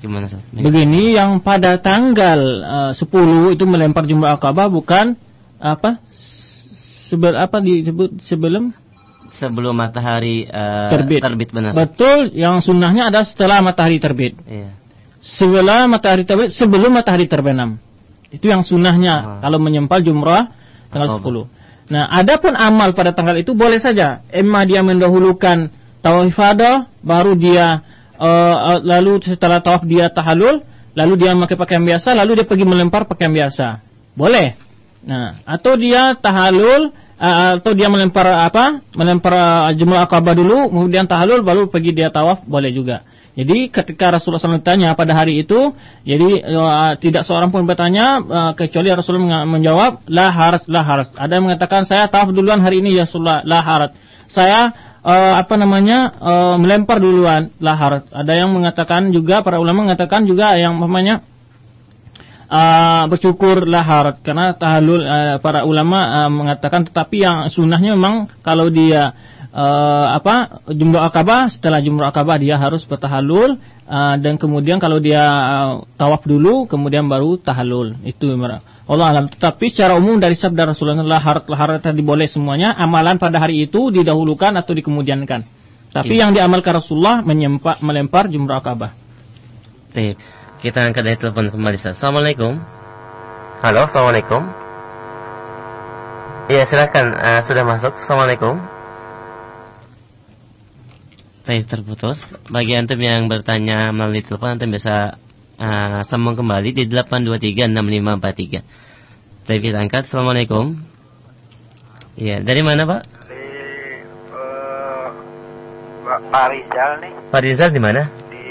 S2: gimana Ustaz?
S1: Begini yang pada tanggal uh, 10 itu melempar jumrah akabah bukan apa? Sebel apa disebut sebelum
S2: sebelum matahari uh,
S1: terbit.
S2: terbit benar.
S1: Betul, yang sunnahnya ada setelah matahari terbit.
S2: Iya.
S1: Setelah matahari terbit, sebelum matahari terbenam. Itu yang sunnahnya
S2: Ah.
S1: kalau menyempal jumrah tanggal
S2: Akabah.
S1: 10. Nah, adapun amal pada tanggal itu boleh saja. Emma dia mendahulukan tawaf ifadah, baru dia eh, eh, lalu setelah tawaf dia tahallul, lalu dia memakai pakaian biasa, lalu dia pergi melempar pakaian biasa. Boleh. Nah, atau dia tahallul eh, atau dia melempar apa? Melempar eh, jumrah akabah dulu, kemudian tahallul baru pergi dia tawaf, boleh juga. Jadi ketika Rasulullah SAW ditanya pada hari itu, jadi eh, tidak seorang pun bertanya eh, kecuali Rasulullah menjawab la harat la harat. Ada yang mengatakan saya tawaf duluan hari ini ya Rasulullah la harat. Saya eh, apa namanya eh, melempar duluan la harat. Ada yang mengatakan juga para ulama mengatakan juga yang namanya uh, bersyukur laharat karena tahallul uh, para ulama uh, mengatakan tetapi yang sunnahnya memang kalau dia uh, apa jumrah akabah setelah jumrah akabah dia harus bertahallul uh, dan kemudian kalau dia uh, tawaf dulu kemudian baru tahallul itu Allah alam tetapi secara umum dari sabda Rasulullah laharat laharat tadi boleh semuanya amalan pada hari itu didahulukan atau dikemudiankan tapi
S2: Iya.
S1: yang diamalkan Rasulullah menyempa, melempar jumrah akabah
S2: Baik. Kita angkat dari telepon kembali. Assalamualaikum. Halo, Assalamualaikum. Iya, silakan. Eh, sudah masuk. Assalamualaikum. Baik, terputus. Bagi antum yang bertanya melalui telepon, antum bisa eh, sambung kembali di 8236543. Baik, kita angkat. Assalamualaikum. Iya, dari mana Pak?
S6: di eh, Pak Rizal nih
S2: Pak Rizal di mana?
S6: di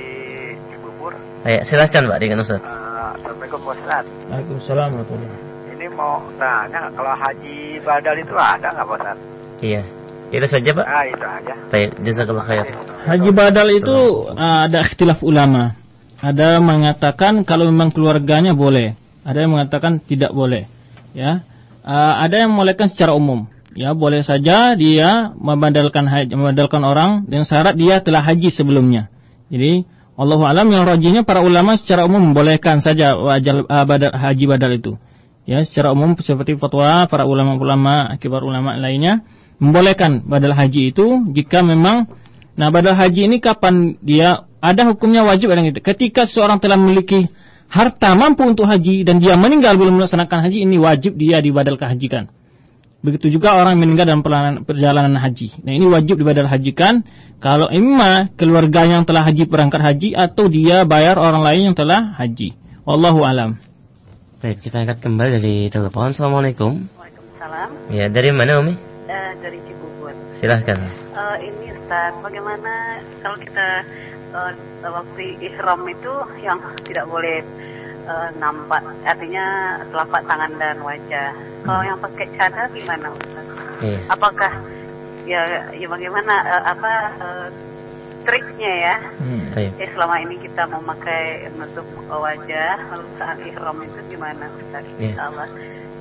S6: Cibubur.
S2: Ayo, silakan Pak dengan Ustaz.
S6: Eh, Assalamualaikum Ustaz.
S1: Waalaikumsalam warahmatullahi
S6: Ini mau tanya kalau haji badal itu ada nggak Pak Ustaz?
S2: Iya. Itu saja Pak.
S6: Ah itu aja.
S2: Baik, jazakallah khair.
S1: Haji badal itu uh, ada ikhtilaf ulama. Ada yang mengatakan kalau memang keluarganya boleh, ada yang mengatakan tidak boleh. Ya, Uh, ada yang membolehkan secara umum. Ya, boleh saja dia membadalkan haji, membadalkan orang dengan syarat dia telah haji sebelumnya. Jadi Allahu alam yang rajihnya para ulama secara umum membolehkan saja wajal, uh, badal, haji badal itu. Ya, secara umum seperti fatwa para ulama-ulama, kibar ulama lainnya membolehkan badal haji itu jika memang Nah, badal haji ini kapan dia ada hukumnya wajib ada gitu. Ketika seorang telah memiliki harta mampu untuk haji dan dia meninggal belum melaksanakan haji ini wajib dia dibadal kehajikan. Begitu juga orang yang meninggal dalam perjalanan, perjalanan haji. Nah, ini wajib dibadal hajikan kalau imma keluarga yang telah haji berangkat haji atau dia bayar orang lain yang telah haji. Wallahu alam.
S2: Baik, kita angkat kembali dari telepon. Assalamualaikum.
S7: Waalaikumsalam
S2: Ya, dari mana Umi?
S7: Dari Cibubur.
S2: Silahkan.
S7: Eh, ini Ustaz, bagaimana kalau kita eh, waktu ihram itu yang tidak boleh eh, nampak, artinya telapak tangan dan wajah. Kalau yang pakai cadar gimana Ustaz?
S2: Iya.
S7: Apakah ya ya bagaimana eh, apa eh, triknya ya?
S2: Baik.
S7: Eh, selama ini kita memakai menutup wajah, lalu saat ihram itu gimana Ustaz?
S2: Iya.
S7: Insyaallah.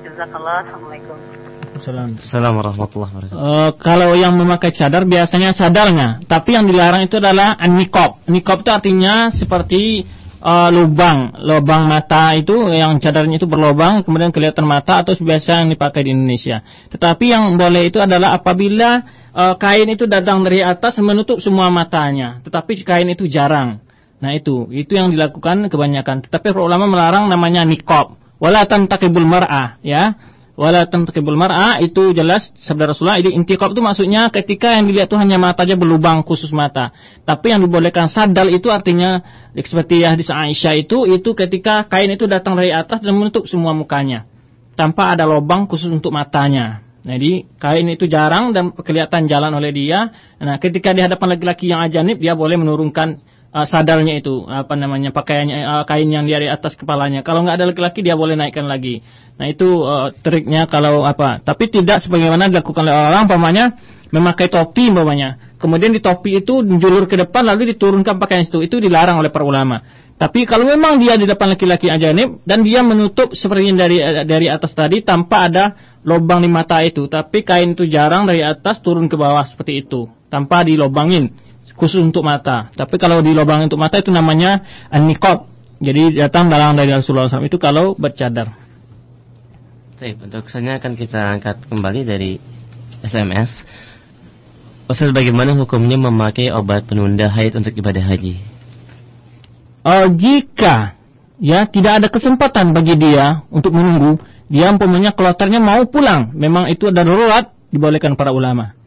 S7: Jazakallah. Assalamualaikum.
S1: Assalamualaikum.
S2: Assalamualaikum warahmatullahi wabarakatuh.
S1: Eh, kalau yang memakai cadar biasanya sadarnya, tapi yang dilarang itu adalah nikop. Nikop itu artinya seperti eh, lubang, lubang mata itu yang cadarnya itu berlubang, kemudian kelihatan mata atau biasa yang dipakai di Indonesia. Tetapi yang boleh itu adalah apabila eh, kain itu datang dari atas menutup semua matanya, tetapi kain itu jarang. Nah itu, itu yang dilakukan kebanyakan. Tetapi para ulama melarang namanya nikop. Wala tantakibul mar'ah, ya wala tantakibul mar'a itu jelas sabda Rasulullah ini intiqab itu maksudnya ketika yang dilihat itu hanya mata aja berlubang khusus mata. Tapi yang dibolehkan sadal itu artinya seperti hadis Aisyah itu itu ketika kain itu datang dari atas dan menutup semua mukanya. Tanpa ada lubang khusus untuk matanya. Jadi kain itu jarang dan kelihatan jalan oleh dia. Nah ketika di hadapan laki-laki yang ajanib dia boleh menurunkan uh, sadarnya itu apa namanya pakaiannya uh, kain yang dari atas kepalanya. Kalau nggak ada laki-laki dia boleh naikkan lagi. Nah itu uh, triknya kalau apa. Tapi tidak sebagaimana dilakukan oleh orang pamannya memakai topi umpamanya. Kemudian di topi itu dijulur ke depan lalu diturunkan pakaian itu. Itu dilarang oleh para ulama. Tapi kalau memang dia di depan laki-laki ajanib dan dia menutup seperti yang dari dari atas tadi tanpa ada lubang di mata itu, tapi kain itu jarang dari atas turun ke bawah seperti itu, tanpa dilobangin khusus untuk mata. Tapi kalau dilobangin untuk mata itu namanya an-niqab. Jadi datang dalam dari Rasulullah SAW itu kalau bercadar.
S2: Baik, untuk selanjutnya akan kita angkat kembali dari SMS. Ustaz bagaimana hukumnya memakai obat penunda haid untuk ibadah haji?
S1: Oh, jika ya tidak ada kesempatan bagi dia untuk menunggu, dia umpamanya kloternya mau pulang, memang itu ada darurat, dibolehkan para ulama.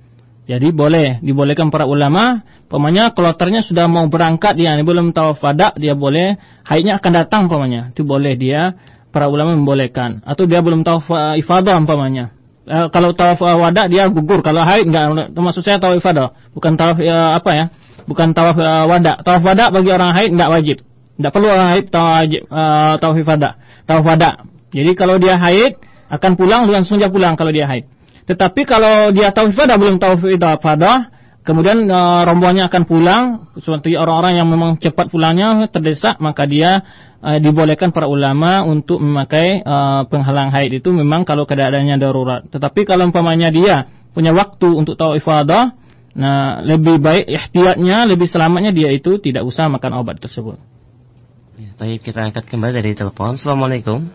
S1: Jadi boleh, dibolehkan para ulama, umpamanya kloternya sudah mau berangkat dia belum tahu fadak, dia boleh, haidnya akan datang umpamanya. Itu boleh dia, para ulama membolehkan. Atau dia belum tahu ifadah umpamanya. E, kalau tahu wadak dia gugur, kalau haid enggak, maksud saya tahu ifadah, bukan tahu e, apa ya, bukan tahu e, wadak. Tahu wadak bagi orang haid enggak wajib. Tidak perlu orang haid tahu uh, tahu ifadah, tahu wadak. Jadi kalau dia haid akan pulang langsung dia pulang kalau dia haid. Tetapi kalau dia tahu ifadah belum tahu ifadah, kemudian e, rombongannya akan pulang, seperti orang-orang yang memang cepat pulangnya terdesak, maka dia e, dibolehkan para ulama untuk memakai e, penghalang haid itu memang kalau keadaannya darurat. Tetapi kalau umpamanya dia punya waktu untuk tahu ifadah, nah lebih baik ihtiyatnya, lebih selamatnya dia itu tidak usah makan obat tersebut.
S2: Ya, tapi kita angkat kembali dari telepon. Assalamualaikum.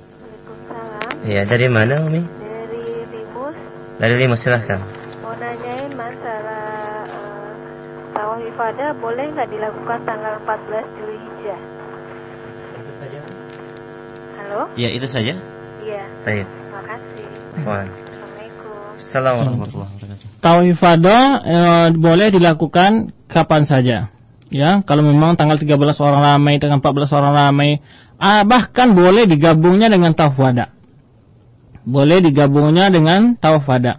S2: Iya, dari mana Umi?
S8: Dari Limus,
S2: silahkan.
S8: Mau nanyain masalah uh, tawaf ifadah boleh nggak dilakukan tanggal 14 Zulhijjah?
S2: Itu saja.
S8: Halo?
S2: Iya, itu saja.
S8: Iya.
S2: Baik.
S8: Terima kasih.
S2: Assalamualaikum. Assalamualaikum warahmatullahi wabarakatuh.
S1: Tawaf ifadah e, boleh dilakukan kapan saja. Ya, kalau memang tanggal 13 orang ramai dengan 14 orang ramai, ah, bahkan boleh digabungnya dengan tawaf wada boleh digabungnya dengan tawaf wada.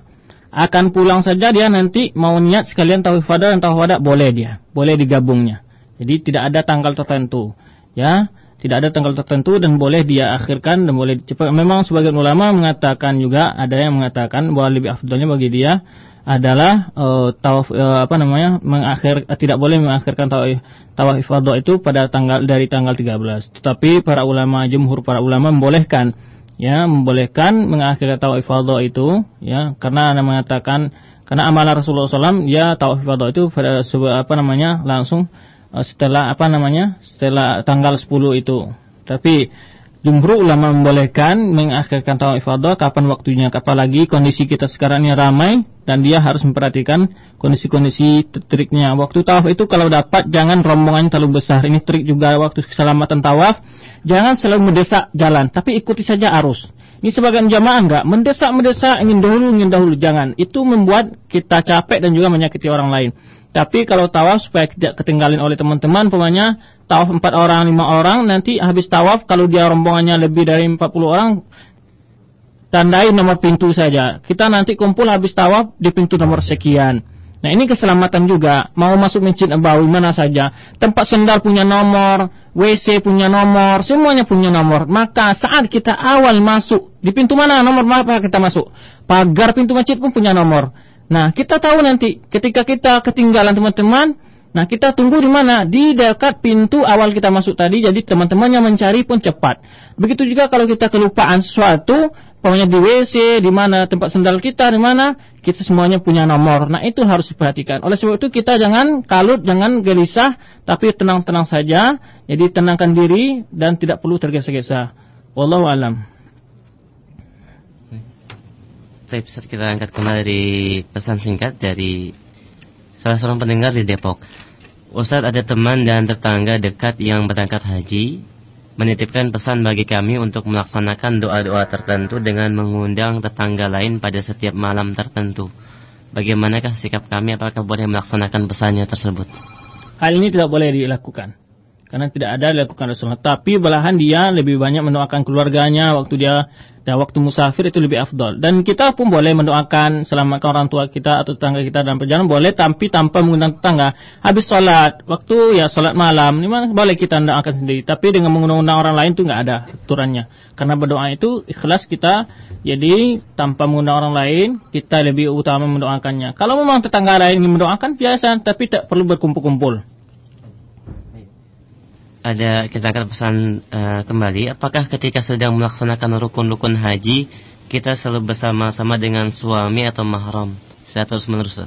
S1: Akan pulang saja dia nanti mau niat sekalian tawaf wada dan tawaf wada boleh dia, boleh digabungnya. Jadi tidak ada tanggal tertentu, ya, tidak ada tanggal tertentu dan boleh dia akhirkan dan boleh cepat. Memang sebagian ulama mengatakan juga ada yang mengatakan bahwa lebih afdalnya bagi dia adalah uh, tawaf uh, apa namanya mengakhir uh, tidak boleh mengakhirkan tawaf tawaf ifadah itu pada tanggal dari tanggal 13. Tetapi para ulama jumhur para ulama membolehkan ya membolehkan mengakhiri tawaf ifadah itu ya karena anda mengatakan karena amalan Rasulullah SAW ya tawaf ifadah itu sebuah apa namanya langsung uh, setelah apa namanya setelah tanggal 10 itu. Tapi jumhur ulama membolehkan mengakhirkan tawaf ifadah kapan waktunya apalagi kondisi kita sekarang ini ramai dan dia harus memperhatikan kondisi-kondisi triknya. Waktu tawaf itu kalau dapat jangan rombongan terlalu besar. Ini trik juga waktu keselamatan tawaf Jangan selalu mendesak jalan, tapi ikuti saja arus. Ini sebagian jamaah enggak, mendesak-mendesak ingin dahulu, ingin dahulu, jangan. Itu membuat kita capek dan juga menyakiti orang lain. Tapi kalau tawaf supaya tidak ketinggalin oleh teman-teman, pokoknya tawaf 4 orang, 5 orang, nanti habis tawaf kalau dia rombongannya lebih dari 40 orang, tandai nomor pintu saja. Kita nanti kumpul habis tawaf di pintu nomor sekian. Nah ini keselamatan juga. Mau masuk masjid Nabawi mana saja. Tempat sendal punya nomor. WC punya nomor. Semuanya punya nomor. Maka saat kita awal masuk. Di pintu mana nomor apa kita masuk. Pagar pintu masjid pun punya nomor. Nah kita tahu nanti. Ketika kita ketinggalan teman-teman. Nah kita tunggu di mana? Di dekat pintu awal kita masuk tadi. Jadi teman-teman yang mencari pun cepat. Begitu juga kalau kita kelupaan sesuatu pokoknya di WC, di mana tempat sendal kita, di mana kita semuanya punya nomor. Nah itu harus diperhatikan. Oleh sebab itu kita jangan kalut, jangan gelisah, tapi tenang-tenang saja. Jadi tenangkan diri dan tidak perlu tergesa-gesa. Wallahu alam.
S2: Baik, kita angkat kembali dari pesan singkat dari salah seorang pendengar di Depok. Ustadz ada teman dan tetangga dekat yang berangkat haji menitipkan pesan bagi kami untuk melaksanakan doa-doa tertentu dengan mengundang tetangga lain pada setiap malam tertentu. Bagaimanakah sikap kami? Apakah boleh melaksanakan pesannya tersebut?
S1: Hal ini tidak boleh dilakukan. Karena tidak ada dilakukan Rasulullah. Tapi belahan dia lebih banyak mendoakan keluarganya waktu dia dan waktu musafir itu lebih afdol. Dan kita pun boleh mendoakan selamatkan orang tua kita atau tetangga kita dalam perjalanan boleh tapi tanpa mengundang tetangga. Habis sholat, waktu ya sholat malam, ini boleh kita doakan sendiri. Tapi dengan mengundang orang lain itu nggak ada aturannya. Karena berdoa itu ikhlas kita, jadi tanpa mengundang orang lain kita lebih utama mendoakannya. Kalau memang tetangga lain ingin mendoakan biasa, tapi tak perlu berkumpul-kumpul
S2: ada kita akan pesan uh, kembali apakah ketika sedang melaksanakan rukun-rukun haji kita selalu bersama-sama dengan suami atau mahram saya terus menerus?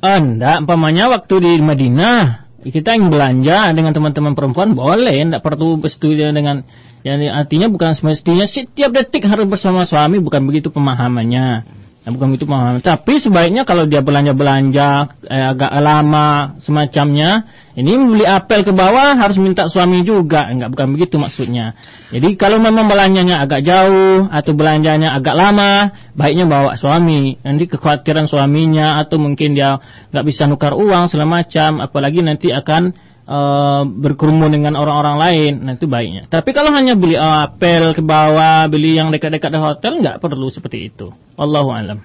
S1: Anda, umpamanya waktu di Madinah, kita yang belanja dengan teman-teman perempuan boleh, tidak perlu bersetuju dengan yang artinya bukan semestinya setiap detik harus bersama suami, bukan begitu pemahamannya. Nah, bukan itu pemahaman. Tapi sebaiknya kalau dia belanja-belanja eh, agak lama semacamnya, ini beli apel ke bawah harus minta suami juga. Enggak bukan begitu maksudnya. Jadi kalau memang belanjanya agak jauh atau belanjanya agak lama, baiknya bawa suami. Nanti kekhawatiran suaminya atau mungkin dia nggak bisa nukar uang segala macam, apalagi nanti akan uh, berkerumun dengan orang-orang lain, nah itu baiknya. Tapi kalau hanya beli apel ke bawah, beli yang dekat-dekat hotel, nggak perlu seperti itu. Allahu alam.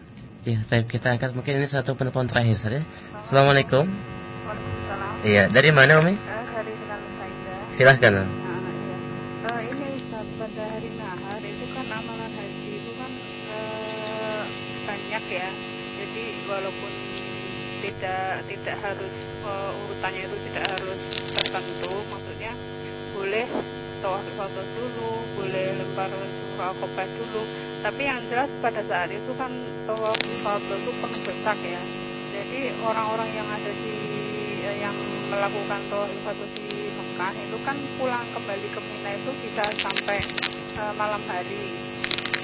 S2: Ya, saya kita angkat mungkin ini satu penelpon terakhir saja. Assalamualaikum. Iya, dari mana Umi? Silahkan. Nah,
S9: iya. uh, ini pada hari nahar itu kan amalan haji itu kan uh, banyak ya. Jadi walaupun tidak tidak harus kopet dulu. Tapi yang jelas pada saat itu kan foto itu penuh besak ya. Jadi orang-orang yang ada di eh, yang melakukan foto di Mekah itu kan pulang kembali ke Mina itu bisa sampai uh, malam hari.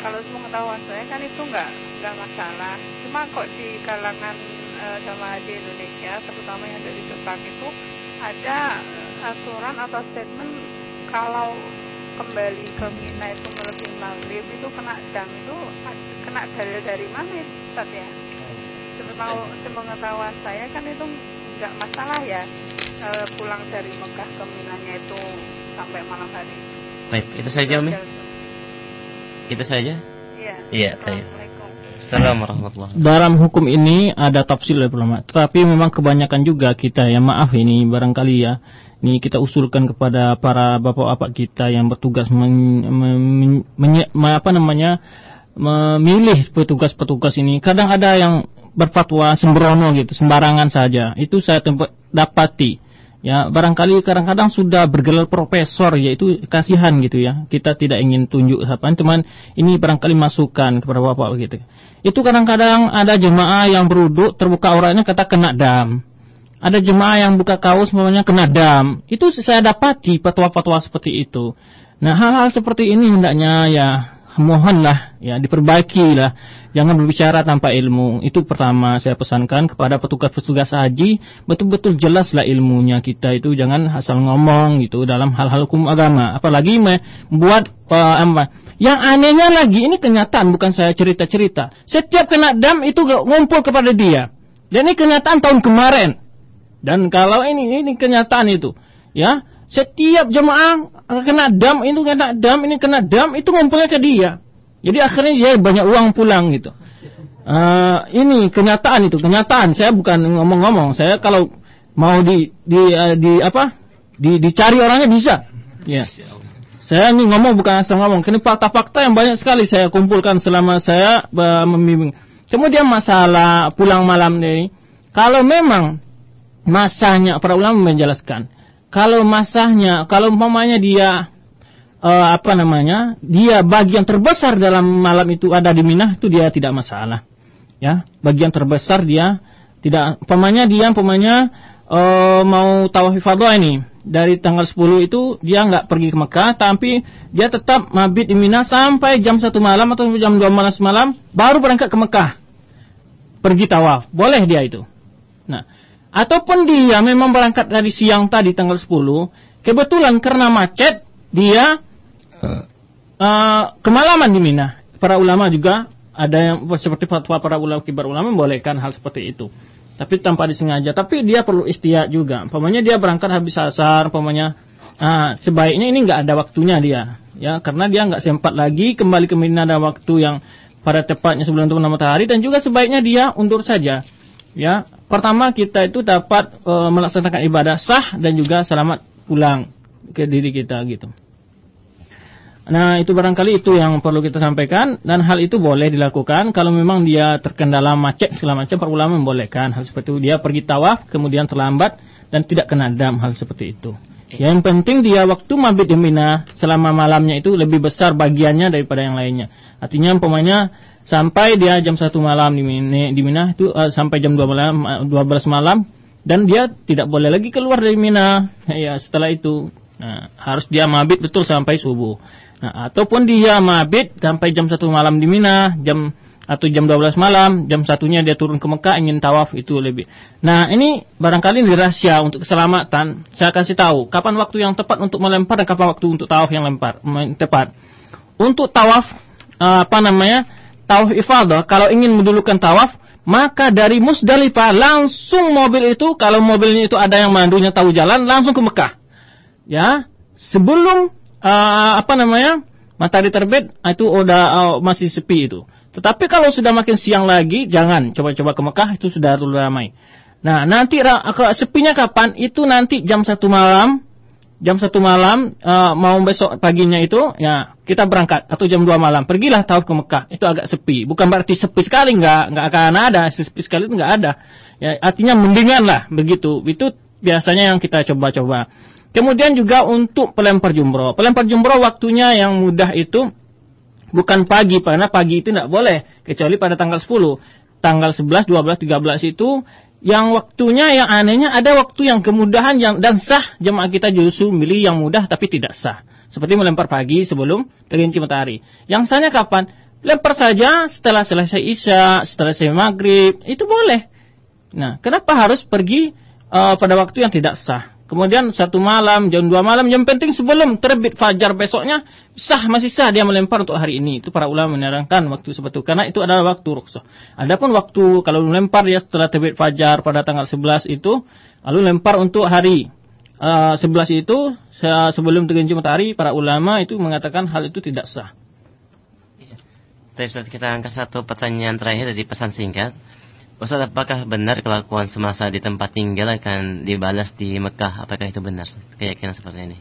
S9: Kalau sepengetahuan saya kan itu nggak nggak masalah. Cuma kok di kalangan uh, jamaah haji Indonesia terutama yang dari Jepang itu ada aturan atau statement kalau kembali ke Mina itu melebihi maghrib itu kena dam itu kena dalil dari mana Ustaz ya? Sepengetahuan saya kan itu nggak masalah ya uh, pulang dari Mekah ke Minanya itu sampai malam hari.
S2: Baik, itu saja Umi. Itu saja?
S9: Iya.
S2: Iya, baik. Assalamualaikum
S1: Dalam hukum ini ada tafsir dari ulama. Tetapi memang kebanyakan juga kita ya maaf ini barangkali ya. Ini kita usulkan kepada para bapak-bapak kita yang bertugas men, men, men, apa namanya memilih petugas-petugas ini. Kadang ada yang berfatwa sembrono gitu, sembarangan saja. Itu saya dapati Ya, barangkali kadang-kadang sudah bergelar profesor yaitu kasihan gitu ya. Kita tidak ingin tunjuk apa, teman ini barangkali masukan kepada Bapak gitu. Itu kadang-kadang ada jemaah yang beruduk terbuka auratnya kata kena dam. Ada jemaah yang buka kaos namanya kena dam. Itu saya dapati fatwa-fatwa seperti itu. Nah, hal-hal seperti ini hendaknya ya mohonlah ya diperbaiki lah jangan berbicara tanpa ilmu. Itu pertama saya pesankan kepada petugas-petugas haji. Betul-betul jelaslah ilmunya kita itu. Jangan asal ngomong gitu dalam hal-hal hukum agama. Apalagi membuat uh, yang anehnya lagi ini kenyataan bukan saya cerita-cerita. Setiap kena dam itu ngumpul kepada dia. Dan ini kenyataan tahun kemarin dan kalau ini ini kenyataan itu ya setiap jemaah kena dam, itu kena dam, ini kena dam, itu ngumpulnya ke dia. Jadi akhirnya dia banyak uang pulang gitu. Uh, ini kenyataan itu, kenyataan. Saya bukan ngomong-ngomong. Saya kalau mau di di uh, di apa? Di dicari orangnya bisa. Ya. Saya ini ngomong bukan asal ngomong. Ini fakta-fakta yang banyak sekali saya kumpulkan selama saya uh, membimbing. Kemudian masalah pulang malam ini, kalau memang masanya para ulama menjelaskan kalau masahnya, kalau umpamanya dia uh, apa namanya, dia bagian terbesar dalam malam itu ada di Mina itu dia tidak masalah. Ya, bagian terbesar dia tidak umpamanya dia umpamanya uh, mau tawaf ifadah ini dari tanggal 10 itu dia nggak pergi ke Mekah tapi dia tetap mabit di Mina sampai jam 1 malam atau jam 2 malam semalam baru berangkat ke Mekah. Pergi tawaf. Boleh dia itu. Nah, Ataupun dia memang berangkat dari siang tadi tanggal 10, kebetulan karena macet dia uh, kemalaman di Mina. Para ulama juga ada yang seperti fatwa para ulama kibar ulama membolehkan hal seperti itu. Tapi tanpa disengaja. Tapi dia perlu istiak juga. Pokoknya dia berangkat habis asar, pokoknya uh, sebaiknya ini nggak ada waktunya dia, ya karena dia nggak sempat lagi kembali ke Mina ada waktu yang pada tepatnya sebelum turun matahari dan juga sebaiknya dia undur saja ya pertama kita itu dapat e, melaksanakan ibadah sah dan juga selamat pulang ke diri kita gitu. Nah itu barangkali itu yang perlu kita sampaikan dan hal itu boleh dilakukan kalau memang dia terkendala macet segala macam para ulama membolehkan hal seperti itu dia pergi tawaf kemudian terlambat dan tidak kena dam hal seperti itu. Yang penting dia waktu mabit di Mina selama malamnya itu lebih besar bagiannya daripada yang lainnya. Artinya umpamanya sampai dia jam 1 malam di Mina, di Mina itu uh, sampai jam 2 malam uh, 12 malam dan dia tidak boleh lagi keluar dari Mina. Ya, setelah itu nah, harus dia mabit betul sampai subuh. Nah, ataupun dia mabit sampai jam 1 malam di Mina, jam atau jam 12 malam, jam satunya dia turun ke Mekah ingin tawaf itu lebih. Nah ini barangkali ini rahasia untuk keselamatan. Saya kasih tahu kapan waktu yang tepat untuk melempar dan kapan waktu untuk tawaf yang lempar tepat. Untuk tawaf apa namanya tawaf ifadah kalau ingin mendulukan tawaf maka dari Musdalifah langsung mobil itu kalau mobilnya itu ada yang mandunya tahu jalan langsung ke Mekah. Ya sebelum uh, apa namanya matahari terbit itu udah uh, masih sepi itu. Tetapi kalau sudah makin siang lagi, jangan coba-coba ke Mekah itu sudah terlalu ramai. Nah, nanti sepinya kapan? Itu nanti jam satu malam, jam satu malam uh, mau besok paginya itu, ya kita berangkat atau jam dua malam. Pergilah tahu ke Mekah. Itu agak sepi. Bukan berarti sepi sekali, nggak nggak akan ada. Sepi sekali itu nggak ada. Ya, artinya mendingan lah begitu. Itu biasanya yang kita coba-coba. Kemudian juga untuk pelempar jumroh. Pelempar jumroh waktunya yang mudah itu bukan pagi karena pagi itu tidak boleh kecuali pada tanggal 10 tanggal 11 12 13 itu yang waktunya yang anehnya ada waktu yang kemudahan yang dan sah. Jemaah kita justru milih yang mudah tapi tidak sah. Seperti melempar pagi sebelum tergelincir matahari. Yang sahnya kapan? Lempar saja setelah selesai isya setelah selesai maghrib. Itu boleh. Nah kenapa harus pergi uh, pada waktu yang tidak sah Kemudian satu malam, jam dua malam, yang penting sebelum terbit fajar besoknya, sah, masih sah dia melempar untuk hari ini. Itu para ulama menerangkan waktu seperti itu. Karena itu adalah waktu rukhsah. Adapun waktu, kalau melempar dia setelah terbit fajar pada tanggal 11 itu, lalu lempar untuk hari uh, 11 itu, sebelum tergelincir matahari, para ulama itu mengatakan hal itu tidak sah.
S2: Tapi kita angkat satu pertanyaan terakhir dari pesan singkat. Ustaz, apakah benar kelakuan semasa di tempat tinggal akan dibalas di Mekah? Apakah itu benar? Keyakinan seperti ini.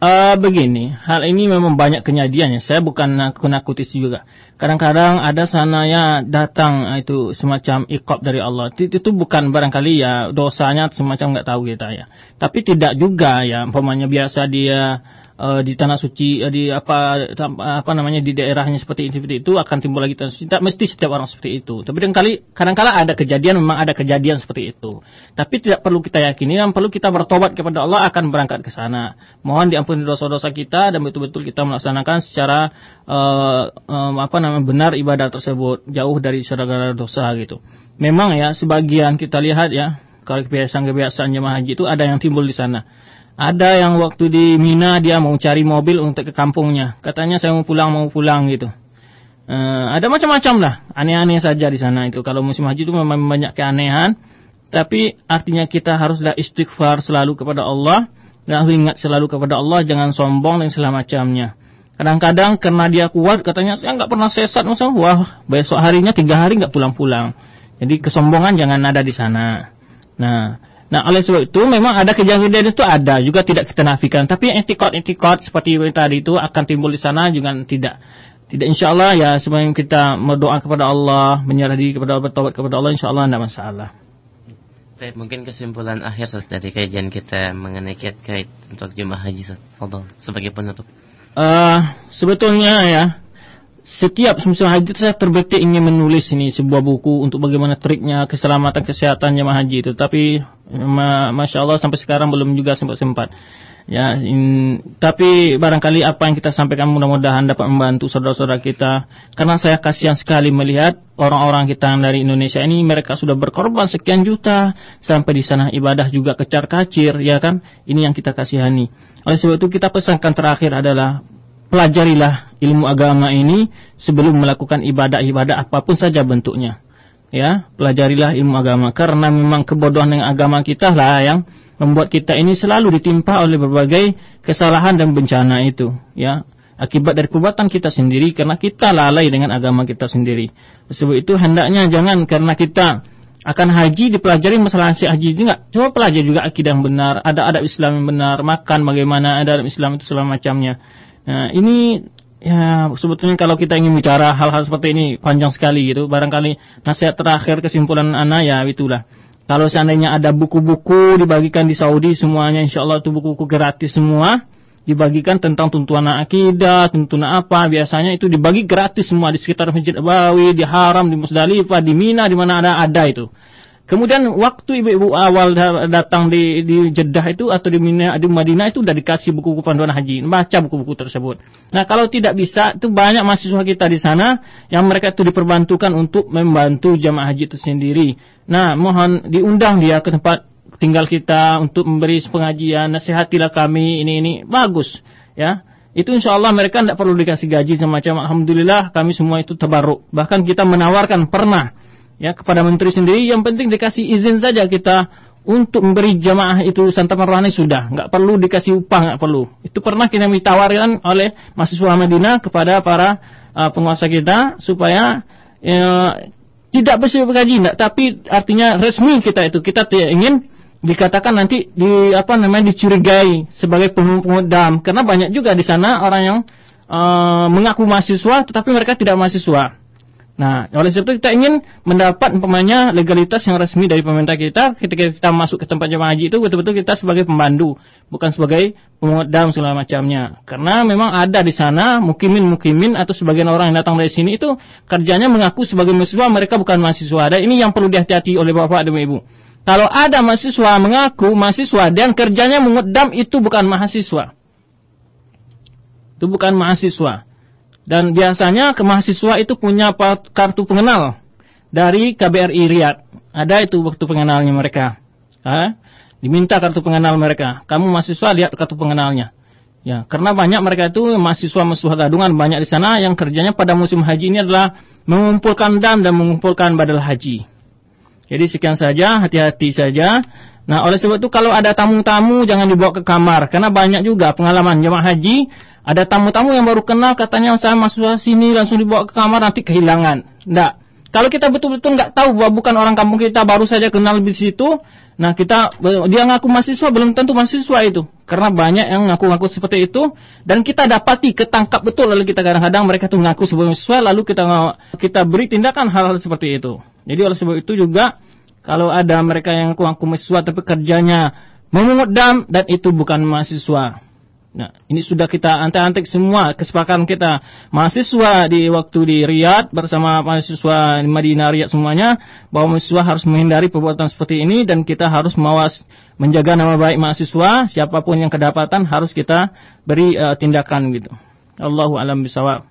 S1: Uh, begini, hal ini memang banyak kejadiannya. Saya bukan nakut-nakutis juga. Kadang-kadang ada sananya datang ah, itu semacam ikop dari Allah. Itu, itu bukan barangkali ya dosanya semacam nggak tahu kita ya. Tapi tidak juga ya, umpamanya biasa dia uh, di tanah suci uh, di apa apa namanya di daerahnya seperti itu, seperti itu akan timbul lagi tanah suci. Tidak mesti setiap orang seperti itu. Tapi kadang-kali kadang-kala ada kejadian memang ada kejadian seperti itu. Tapi tidak perlu kita yakini, yang perlu kita bertobat kepada Allah akan berangkat ke sana. Mohon diampuni dosa-dosa kita dan betul-betul kita melaksanakan secara uh, um, apa namanya benar ibadah tersebut jauh dari segala dosa gitu. Memang ya sebagian kita lihat ya kalau kebiasaan-kebiasaan jemaah haji itu ada yang timbul di sana ada yang waktu di Mina dia mau cari mobil untuk ke kampungnya. Katanya saya mau pulang, mau pulang gitu. Uh, ada macam-macam lah, aneh-aneh saja di sana itu. Kalau musim haji itu memang banyak keanehan, tapi artinya kita haruslah istighfar selalu kepada Allah dan ingat selalu kepada Allah, jangan sombong dan segala macamnya. Kadang-kadang karena dia kuat, katanya saya nggak pernah sesat, masa wah besok harinya tiga hari nggak pulang-pulang. Jadi kesombongan jangan ada di sana. Nah, Nah, oleh sebab itu memang ada kejadian-kejadian itu ada juga tidak kita nafikan. Tapi etikot-etikot seperti yang tadi itu akan timbul di sana juga tidak. Tidak insya Allah ya sebelum kita berdoa kepada Allah, menyerah diri kepada Allah, bertobat kepada Allah, insya Allah tidak masalah.
S2: Baik, mungkin kesimpulan akhir dari kajian kita mengenai kiat-kiat untuk jemaah haji Fadol, sebagai penutup.
S1: Uh, sebetulnya ya, setiap musim haji saya terbetik ingin menulis ini sebuah buku untuk bagaimana triknya keselamatan kesehatan jemaah haji itu. Tapi ma masya Allah sampai sekarang belum juga sempat sempat. Ya in, tapi barangkali apa yang kita sampaikan mudah-mudahan dapat membantu saudara-saudara kita. Karena saya kasihan sekali melihat orang-orang kita dari Indonesia ini mereka sudah berkorban sekian juta sampai di sana ibadah juga kecar kacir ya kan? Ini yang kita kasihani. Oleh sebab itu kita pesankan terakhir adalah pelajarilah ilmu agama ini sebelum melakukan ibadah-ibadah apa pun saja bentuknya. Ya, pelajarilah ilmu agama karena memang kebodohan dengan agama kita lah yang membuat kita ini selalu ditimpa oleh berbagai kesalahan dan bencana itu, ya. Akibat dari perbuatan kita sendiri karena kita lalai dengan agama kita sendiri. Sebab itu hendaknya jangan karena kita akan haji dipelajari masalah haji ini enggak. Coba pelajari juga akidah yang benar, ada adab Islam yang benar, makan bagaimana ada adab Islam itu segala macamnya. Nah, ini ya sebetulnya kalau kita ingin bicara hal-hal seperti ini panjang sekali gitu. Barangkali nasihat terakhir kesimpulan ana ya itulah. Kalau seandainya ada buku-buku dibagikan di Saudi semuanya insya Allah itu buku-buku gratis semua dibagikan tentang tuntunan akidah, tuntunan apa, biasanya itu dibagi gratis semua di sekitar Masjid Nabawi, di Haram, di Musdalifah, di Mina, di mana ada ada itu. Kemudian waktu ibu-ibu awal datang di, di Jeddah itu atau di Mina, di Madinah itu udah dikasih buku-buku panduan haji, baca buku-buku tersebut. Nah kalau tidak bisa itu banyak mahasiswa kita di sana yang mereka itu diperbantukan untuk membantu jamaah haji itu sendiri. Nah mohon diundang dia ke tempat tinggal kita untuk memberi pengajian, nasihatilah kami ini ini bagus ya. Itu insya Allah mereka tidak perlu dikasih gaji semacam Alhamdulillah kami semua itu terbaruk. Bahkan kita menawarkan pernah ya kepada menteri sendiri yang penting dikasih izin saja kita untuk memberi jamaah itu santapan rohani sudah. Nggak perlu dikasih upah nggak perlu. Itu pernah kita ditawarkan oleh mahasiswa Madinah kepada para uh, penguasa kita supaya uh, tidak bersih gaji enggak, tapi artinya resmi kita itu kita tidak ingin dikatakan nanti di apa namanya dicurigai sebagai pengungut dam karena banyak juga di sana orang yang uh, mengaku mahasiswa tetapi mereka tidak mahasiswa Nah, oleh sebab itu kita ingin mendapat umpamanya legalitas yang resmi dari pemerintah kita ketika kita masuk ke tempat jemaah haji itu betul-betul kita sebagai pembantu, bukan sebagai pemungut dam segala macamnya. Karena memang ada di sana mukimin-mukimin atau sebagian orang yang datang dari sini itu kerjanya mengaku sebagai mahasiswa, mereka bukan mahasiswa. Dan ini yang perlu dihati-hati oleh Bapak dan Ibu. Kalau ada mahasiswa mengaku mahasiswa dan kerjanya mengut dam itu bukan mahasiswa. Itu bukan mahasiswa. Dan biasanya mahasiswa itu punya kartu pengenal dari KBRI Riyadh. Ada itu waktu pengenalnya mereka. Ha? Diminta kartu pengenal mereka. Kamu mahasiswa lihat kartu pengenalnya. Ya, karena banyak mereka itu mahasiswa-mahasiswa gadungan banyak di sana yang kerjanya pada musim haji ini adalah mengumpulkan dam dan mengumpulkan badal haji. Jadi sekian saja, hati-hati saja. Nah, oleh sebab itu kalau ada tamu-tamu jangan dibawa ke kamar karena banyak juga pengalaman jemaah haji ada tamu-tamu yang baru kenal katanya saya masuk sini langsung dibawa ke kamar nanti kehilangan. Enggak. Kalau kita betul-betul nggak tahu bahwa bukan orang kampung kita baru saja kenal di situ, nah kita dia ngaku mahasiswa belum tentu mahasiswa itu. Karena banyak yang ngaku-ngaku seperti itu dan kita dapati ketangkap betul lalu kita kadang-kadang mereka tuh ngaku sebagai mahasiswa lalu kita kita beri tindakan hal-hal seperti itu. Jadi oleh sebab itu juga kalau ada mereka yang ngaku-ngaku mahasiswa tapi kerjanya memungut dam dan itu bukan mahasiswa. Nah, ini sudah kita antek-antek semua kesepakatan kita. Mahasiswa di waktu di Riyadh bersama mahasiswa di Madinah Riyadh semuanya bahwa mahasiswa harus menghindari perbuatan seperti ini dan kita harus mawas menjaga nama baik mahasiswa. Siapa pun yang kedapatan harus kita beri uh, tindakan gitu. Allahu alam bisawab.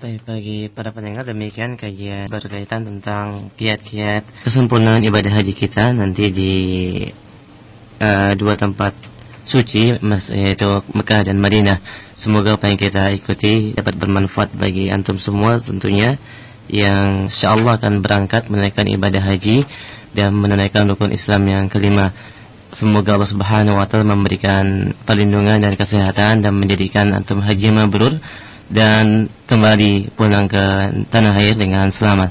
S2: Baik, bagi para pendengar demikian kajian berkaitan tentang kiat-kiat kesempurnaan ibadah haji kita nanti di uh, dua tempat suci yaitu Mekah dan Madinah. Semoga apa yang kita ikuti dapat bermanfaat bagi antum semua tentunya yang insyaallah akan berangkat menunaikan ibadah haji dan menunaikan rukun Islam yang kelima. Semoga Allah Subhanahu wa taala memberikan perlindungan dan kesehatan dan menjadikan antum haji mabrur dan kembali pulang ke tanah air dengan selamat.